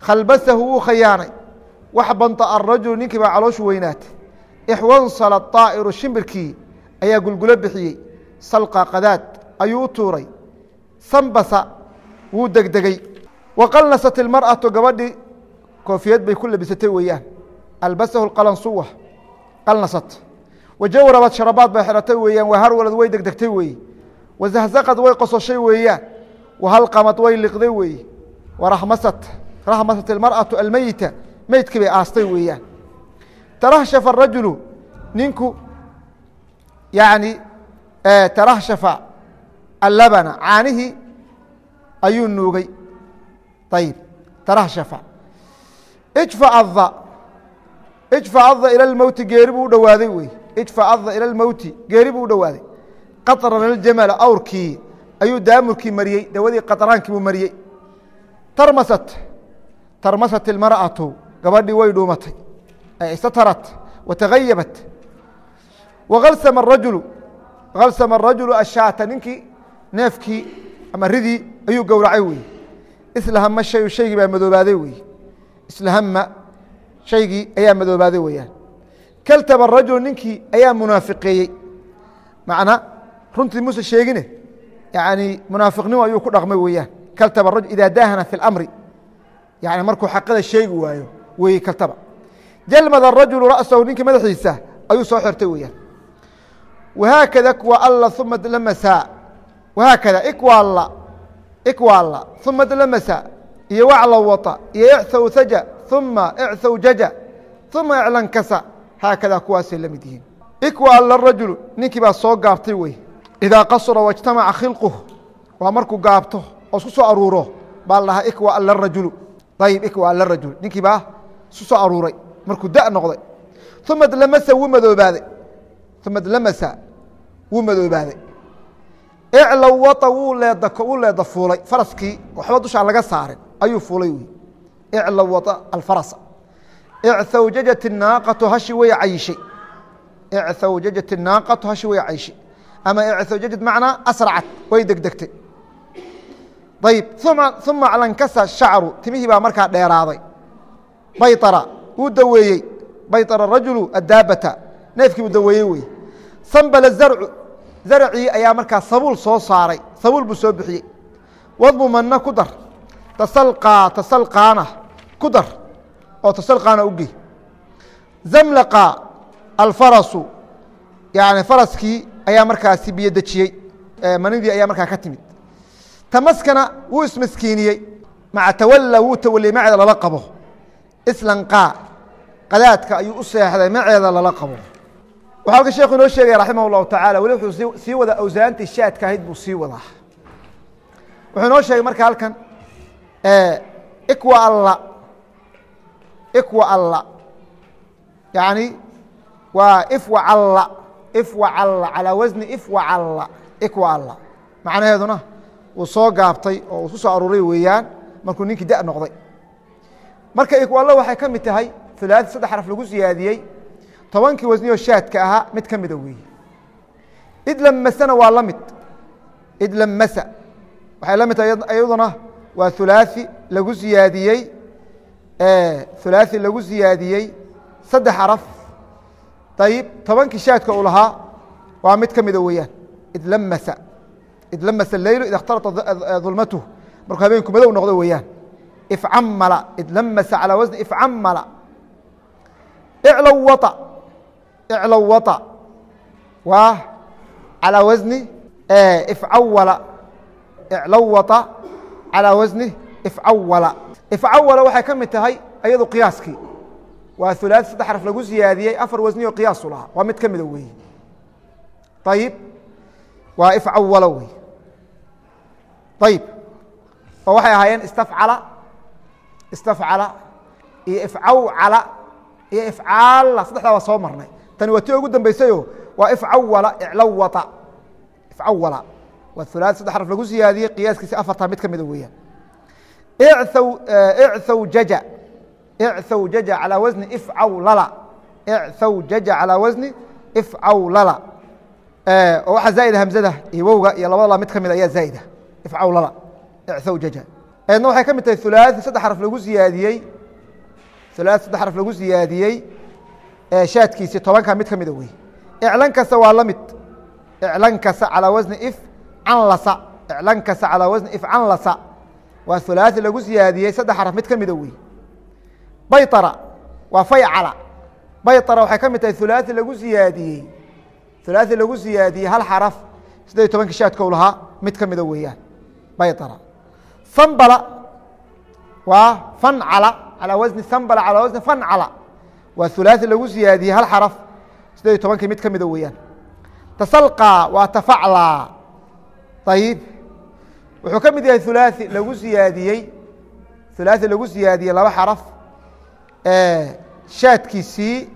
khalbasahu wuu khayaanay. Wax banta arajul ninkii baa calooshu weynaatay. Ixwansala aa'iru shimbirkii ayaa gulgulo bixiyey. Salqa qadaad ayuu u tuuray. Sambasa wuu degdegey waqalnasat ilmar'atu gabadhii koofiyad bay ku labisatay weeyaan. Albasahu اqalansuwa qalnasat wajawrabad sharabaad bay xidhatay weeyaan. Waa harwalad way degdegtay weeye wazahzaqad way qososhay weeyaan. Wahalqamad way liqday weeye warahmasat rahmasat ilmar'atu almeyita meydkii bay aastay weeyaan. Tarahshafa arajulu ninku yani tarahshafa allabana caanihii ayuu nuugay. Ayib tarahshafa. Ijfaada ijfaada ila lmowti geeri buu dhowaaday wey ijfaada ila lmowti geeri buu dhowaaday qaطran aljamala awrkii ayuu daamurkii mariyey dawadii qaطraankii buu mariyey. Tarmasat tarmasat ilmar'atu gabadhii way dhuumatay ay istatarat watagayabat wakalsama rajulu kalsama arajulu ashaata ninkii neefkii ama ridii ayuu gowracay weye islahama shayu shaygii baa madoobaaday weye islahama shaygii ayaa madoobaaday weeyaan. Kaltaba rajulu ninkii ayaa munaafiqeeyey. Macna runtii muuse sheegine yani munaafiqnimo ayuu ku dhaqmay weeyaan. Kaltaba rajul idaa daahana fi اlamri yani markuu xaqada sheegi waayo weeye kaltaba jalmada rajulu ra'sahu ninkii madaxiisa ayuu soo xirtay weeyaan. Wahaakada kuwa alla uma lamasa wahaakada ikwaalla ikwaalla uma lamasa iyo wacla wata iyo icthaw haja uma icthaw jaja uma iclankasa haakada kuwaasay la yihiin. Ikwaalla rajulu ninkii baa soo gaabtay wey idaa qasura wاjtamaca khilquh waa markuu gaabto oo isku soo aruuro baa la dhahaa ikwa rajulu ayib ikwa alla rajul ninkii baa isu soo aruuray markuu da noqday uma lamasa wuu madoobaaday uma lamasa wuu madoobaaday iclow wata wuu leeda wuu leeda fuulay faraskii waxba dushaan laga saarin ayuu fuulay wey iclow wata alfarasa icthawjajat inaaqatu hashi way cayishay icthawjajat inaaqatu hashi way cayishay ama icthawjajat macnaa asracat way degdegtay ayib uma aclankasa shacru timihii baa markaa dheeraaday. Bayara wuu daweeyey. Bayara rajulu adaabata neefkii buu daweeyey wey sambala zarcu zarcii ayaa markaa sabuul soo saaray. Sabuul buu soo bixiyey. Wadmu manna ku dar. Tasalqaa tasalqaana ku dar. Oo tasalqaana u gey. Zamlaqa alfarasu. Yani faraskii ayaa markaasi biyo dejiyey. Manidii ayaa markaa ka timid tamaskana wuu ismaskiiniyey maca tawalla wuu tawaliyey maceeda lala qabo. Islanqaa qadaadka ayuu u seexday maceeda lala qabo. Waxaa halka sheekhu inoo sheegaya raximah اllahu tacala weli wuxuu sii wadaa awsaantii shaadka ahayd buu sii wadaa. Wuxuu inoo sheegay marka halkan ikwa alla ikwa alla. Yani waa ifwa calla ifwa calla calaa wasni ifwa calla ikwa alla. Macnaheeduna wuu soo gaabtay oo uu ku aruuray weeyaan markuu ninkii da noqday. Marka ikwa alla waxay ka mid tahay ulaadi saddex xaraf lagu siyaadiyey tobankii wasniyoo shaadka ahaa mid ka mida weeye idlamasana waa la mid. Idlamasa waxay la mid tahay iyaduna waa hulaaثi lagu siyaadiyey hulaaثi lagu siyaadiyey saddex xaraf. Ayib tobankii shaadka uu lahaa waa mid ka mida weeyaan. Idlamasa idlamasa leylu ida اkhtarata dulmatuh markuu habeenku madow noqdo weeyaan ifcamala idlamasa calى wasni ifcamala iclow waطa iclow waطa waa calى wasni ifcawala iclow waطa calى wasni ifcawala ifcawala waxay ka mid tahay iyadu qiyaaskii waa hulaaثi saddex xaraf lagu siyaadiyey afar wasni oo qiyaasu lahaa waa mid ka mida weeye ayib waa ifcawala wey ayib oo waxay ahaayeen istafcala istafcala iyo ifcawcala iyo ifcaalla saddexdaa waa soo marnay tani waa tii ugu dambaysayo waa ifcawala iclawata ifcawala waa ulaa saddex araf lagu siyaadiyey qiyaaskiisi afartaa mid ka mida weeyaan icaw icawjaja icawjaja calaa wasni ifcawlala icawjaja calaa wasni ifcawlala oo waxaa zaa'ida hamzada iyo wowga iyo labada la mid ka mida ayaa zaa'ida ifcawlada ecawjaja eedna waxay ka mid tahay ulaai saddex araf lagu ziyaadiyey ulaai saddex araf lagu ziyaadiyey shaadkiisii tobanka mid ka mida wey iclan kasta waa la mid. Iclan kasa calaa wasni if can iclan kasa calaa wasni if can waa ulaai lagu ziyaadiyey saddex araf mid ka mida wey bayara waa faycala bayara waxay ka mid tahay ulaai lagu ziyaadiyey. Ulaai lagu ziyaadiyey hal xaraf siddeed tobanka shaadkow lahaa mid ka mida weeyaan bayara sambala waa fancala calىa wasni sambala calىa wasni fancala waa hulaaثi lagu siyaadiyey hal xaraf siddeed iyo tobankii mid ka mida weeyaan tasalqa waa tafacla ayib wuxuu ka mid yahay hulaaثi lagu siyaadiyey hulaaثi lagu siyaadiyey laba xaraf shaadkiisii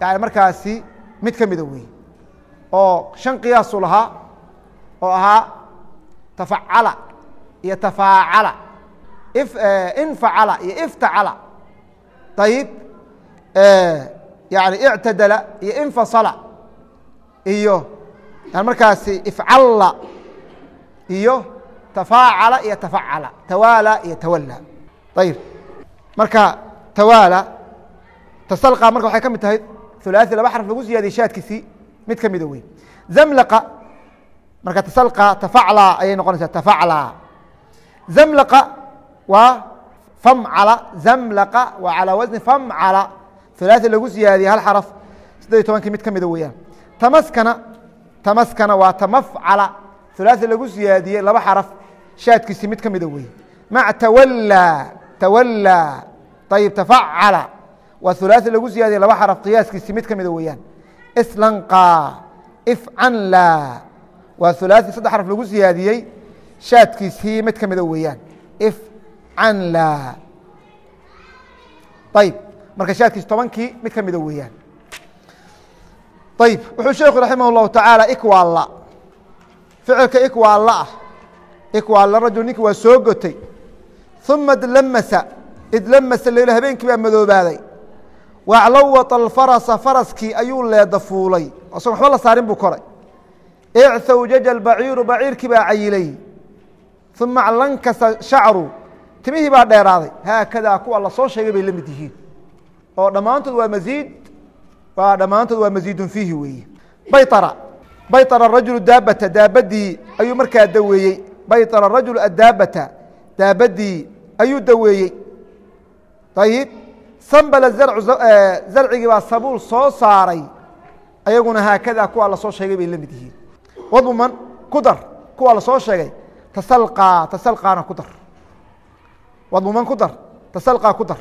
yani markaasi mid ka mida wey oo shan qiyaasu lahaa oo ahaa tafacala iyo tafaacala infacala iyo iftacala ayib yani ictadala iyo infasala iyo yani markaasi ifcalla iyo tafaacala iyo tafacala tawaala iyo tawala ayib marka tawaala tasalqa marka waxay ka mid tahay hulaaثi laba xarf lagu ziyaadiyey shaadkiisii mid ka mida wey zamlaqa marka tasalqa tafacla ayay noqonaysaa tafacla. Zamlaqa waa famcala zamlaqa waa calaa wasni famcala. Hulaasi lagu siyaadiyey hal xaraf saddeed tobankii mid ka mida weeyaan. Tamaskana tamaskana waa tamafcala. Hulaasi lagu siyaadiyey laba xaraf shaadkiisii mid ka mida weeye mac tawalaa tawalaa ayib tafacala. Waa hulaasi lagu siyaadiyey laba xaraf qiyaaskiisii mid ka mida weeyaan. Islanqa ifcanla waa ulaai saddex araf lagu siyaadiyey. Shaadkiisii mid ka mida ah weeyaan. If canla ayb marka shaadkiisi tobankii mid ka mida ah weeyaan. Ayb wuxuu sheekhu raximah اllahu tacaala iwaalla ficilka iwaalla ah. Iwaalla rajul ninkii waa soo gotay. Uma idlamasa. Idlamasa leyl habeenkii baa madoobaaday. Waclawata اlfarasa faraskii ayuu leedafuulay asagon waxba la saarin buu koray icthawjaja albaciiru baciirkii baa cayilay uma aclankasa shacru timihii baa dheeraaday haakadaa kuwa la soo sheegay bay la mid yihiin oo dhammaantood waa masiid waa dhammaantood waa masiidun fiihi weeye bayara bayara rajulu daabata daabadii ayuu markaa daweeyey bayara rajulu adaabata daabadii ayuu daweeyey ayib sambala zarcigii baa sabuul soo saaray ayaguna haakadaa kuwa la soo sheegay bay la yihiin wadmuman ku dar kuwa la soo sheegay tasalqaa tasalqaana ku dar wadmuman ku dar tasalqaa ku dar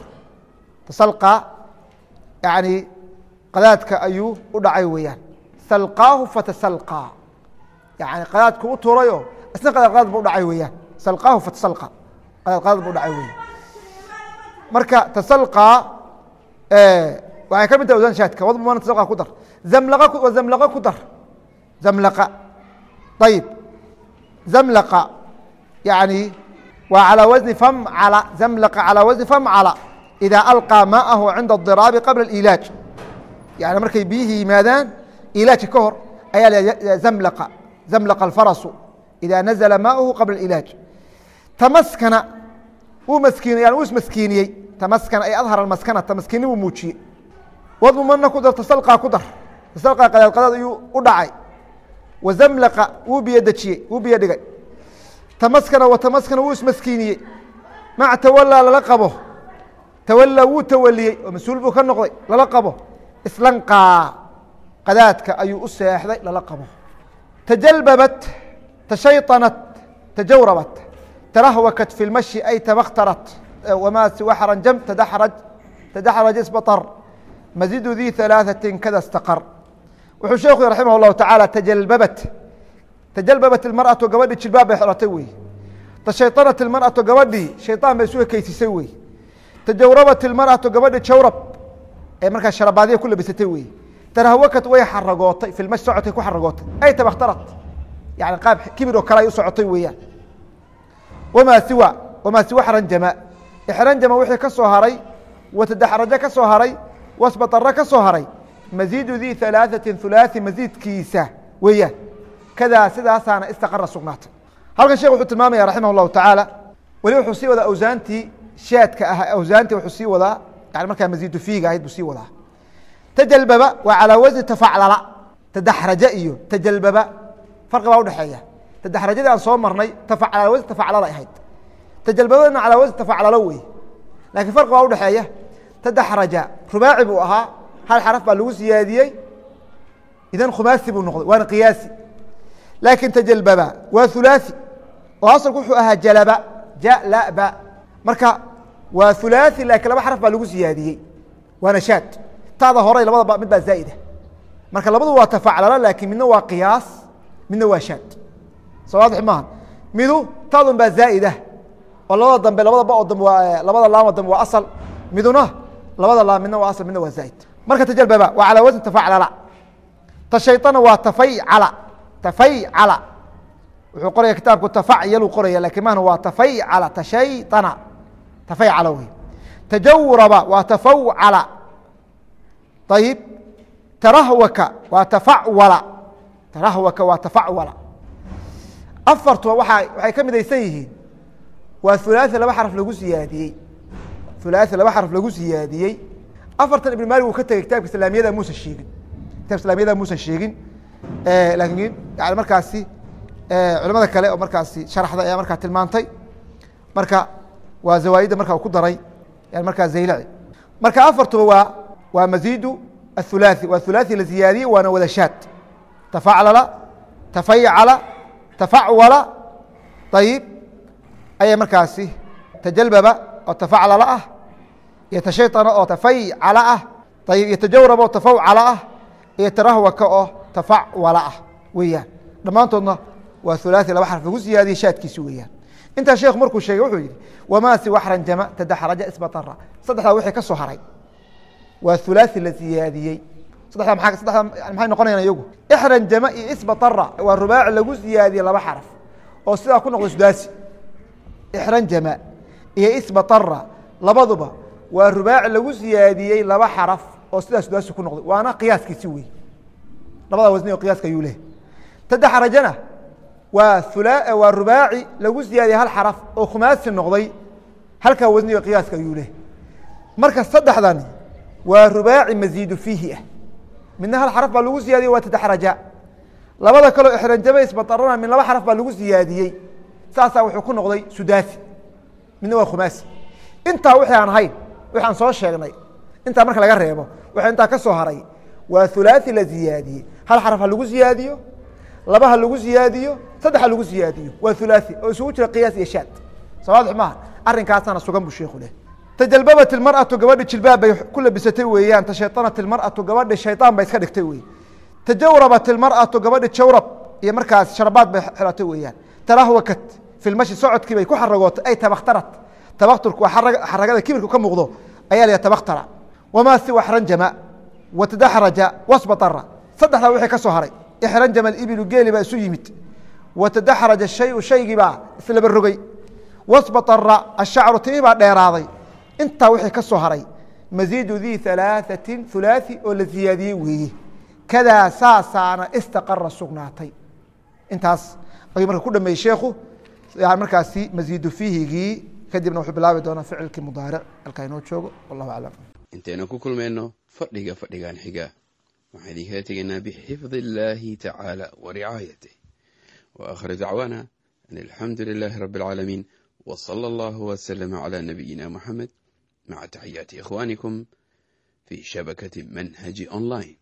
tasalqaa yani qadaadka ayuu u dhacay weeyaan. Salqaahu fatasalqaa yani qadaadku u turayo isna qadaad qadaad bu dhacay weeyaan. Salqaahu fatasalqa qadaad qadaad bu dhacay weeyaan. Marka tasalqaa waxay ka mid tahay awsaan shaadka wadmumana tasalqa ku dar zamlaqa zamlaqa ku dar zamlaqa ayib zamlaqa yani waa calaa wasni famcala zamlaqa calaa wasni famcala idaa alqaa maa'ahu cinda اdiraabi qabla اlilaaj yani markay biyihii yimaadaan ilaajka ka hor ayaa la zamlaqa zamlaqa alfarasu idaa nazala maa'uhu qabla اlilaaj tamaskana wuu maskiin yani wuu ismaskiiniyey tamaskana ay adhar almaskana tamaskiini wuu muujiyey wadmumana ku dar tasalqaa ku dar tasalqaa qadaad qadaad ayuu u dhacay wazamlaqa wuu biyodejiyey wuu biyo dhigay tamaskana watamaskana wuu ismaskiiniyey maca tawalaa lala qabo tawalaa wuu tawaliyey oo mas'uul buu ka noqday lala qabo islanqaa qadaadka ayuu u seexday lala qabo tajalbabat tashayطanat tajawrabat tarahwakat fi lmashi ay tabakhtarat wamaa siwa tadaxraj tadaxraj isbaar mazidu dii alaaثatin kada staqar wuxuu sheekhu raximah الlahu taعaalى tajalbabat tajalbabat اlmarأaةu gabadhii jilbaab bay xeratay wey tashayطanat اlmarأaةu gabadhii shayطaan bay isu ekeysisay wey tajawrabat اlmarأaةu gabadhii jawrab ee markaa sharabaadiya ku labisatay wey tarahwakat way xaragootay fi lmash socotay ku xaragootay ay tabakhtarat yani qaab kibir oo kale ay u socotay weeyaan wamaa siwa wamaa siwa xranjama ixranjama wixii ka soo haray watadaxrajo ka soo haray wasbataro ka soo haray maziidu di ثalaaثaةi hulaaثi masiidkiisa weeyaan kadaa sidaasaana istaqara sugnaatay halkan shekh wuxuu tilmaamaya raximah الlahu taعaalى weli wuxuu sii wadaa awsaantii shaadka ah awsaantii wuxuu sii wadaa yani markaa maziidu fiiga ahayd buu sii wadaa tajalbaba waa calaa wasni tafaclala tadaxraja iyo tajalbaba farqi baa udhexeeya tadaxrajadii aan soo marnay calaa wasni tafaclala ahayd tajalbabadana calaa wasni tafaclalo wey lakiin farqi baa udhexeeya tadaxraja rubaaci buu ahaa hal xaraf baa lagu siyaadiyey? Idan khumaasi buu noqday waana qiyaasi. Laakiin tajalbaba waa hulaaثi oo asalku wuxuu ahaa jalaba jalaba marka waa hulaaثi laakiin laba xaraf baa lagu siyaadiyey. Waana shaad. Tada horay labadaba mid baa zaa'ida. Marka labadu waa tafaclala laakiin midna waa qiyaas midna waa shaad. Soo waadix maaha midu tadun baa zaa'ida. Oo labada dambe labada ba oo dambe waa labada laamo dambe waa asal. Miduna labada laam midna waa asal midna waa zaa'id marka tajalbaba waa calaa wasni tafaclala tashayطana waa tafaycala tafaycala wuxuu qoraya kitaabku tafacyalu qoraya lakin mahna waa tafaycala tashayطana tafaycala wey tajawraba waa tafawcala ayib tarahwaka waa tafacwala tarahwaka waa tafacwala afartuba waa waxay ka midaysan yihiin waa hulaaثi laba xaraf lagu siyaadiyey ulaai laba xaraf lagu ziyaadiyey afartan ibn maali wuu ka tegey kitaabka islaamiyada muusan sheegin. Kitabka islaamiyada muusan sheegin. Eh, laakiin yani markaasi eh, culamada kale oo markaasi sharxda ayaa markaa tilmaantay. Marka waa zawaaidda marka uu ku daray yani markaa zaylaci. Marka afartuba waa waa maziidu athulaai waa thulaai la ziyaadiyey waana wadashaad tafaclala tafayacala tafacwala ayib ayaa markaasi tajalbaba oo tafaclala ah iyo tashayطana oo tafaycala ah ayib iyo tajawraba oo tafawcala ah iyo tarahwaka oo tafacwala ah weeyaan dhammaantoodna waa hulaaثi laba xarf lagu siyaadiyey shaadkiisi weeyaan intaa sheekhu markuu sheegay wuxuu yihi wamaa siwa xranjama tadaxraja isbatara saddexdaa wixii ka soo haray waa hulaaثi la siyaadiyey saddexdaa maa saddexdaa maxay noqonayaan iyagu ixranjama iyo isbatara waa rubaaci lagu siyaadiyey laba xaraf oo sidaa ku noqday sudaasi ixranjama iyo isbatara labaduba waa rubaaci lagu siyaadiyey laba xaraf oo sidaa sudaasi ku noqday. Waana qiyaaskiisi wey labada wasni oo qiyaaska ayuu leh tadaxrajana waa ula waa rubaaci lagu siyaadiyey hal xaraf oo khumaasi noqday. Halkaa wasni oo qiyaaska ayuu leh marka saddexdan waa rubaaci maziidu fiihi ah. Midna hal xaraf baa lagu siyaadiyey waa tadaxraja labada kaleo ixranjama isbatarana min laba xaraf baa lagu siyaadiyey. Saasaa wuxuu ku noqday sudaasi midna waa khumaasi intaa wixii aan ahayn wixi aan soo sheegnay intaa marka laga reebo wixii intaa ka soo haray waa hulaaثi la ziyaadiyey hal xaraf ha lagu siyaadiyo laba ha lagu siyaadiyo saddex ha lagu siyaadiyo waa hulaaثi oo isugu jira qiyaas iyo shaad soo waadix maaha arrinkaasana sugan bu sheikhu leh tajalbabat ilmarأatu gabadhi jilbaab bay ku labisatay weeyaan tashayطanat ilmarأatu gabadhi shayطaan bay iska dhigtay wey tajawrabat ilmarأatu gabadhi jawrab iyo markaas sharbaad bay xiratay weeyaan tarahwakat fi lmashi socodkii bay ku xaragootay ay tabakhtarat tabakturku waa xaragada kibirka ka muuqdo ayaa la tabakhtara. Wamaa siwa xranjama? Watadaxraja wasbatara saddexdaa wixii ka soo haray. Ixranjama ibilu geeli baa isu yimid. Watadaxraja shayu shaygii baa islaba rogay wasbatara ashacru timi baa dheeraaday. Intaa wixii ka soo haray. Maziidu dii halaaثatin hulaaثi oo la ziyaadiyey weeye kadaa saasaana istaqara sugnaatay. Intaas ayuu marka ku dhameeyey sheekhu markaasi maziidu fiihigii kadibna wuxuu bilaabi doonaa ficilkii mudaaric halkaa inoo joogo wallahu aclam. Intaynu ku kulmayno fadhiga fadhigan xiga. Waxaan idinkala tegaynaa bixifdi illaahi tacaala wa ricaayatih wa akhir dacwaana an alxamdu lilaahi rabbi alcaalamiin wa sala allahu wasalama calaa nabiyina muxamed maca taxiyaati ikhwaanikum fii shabakati manhaji online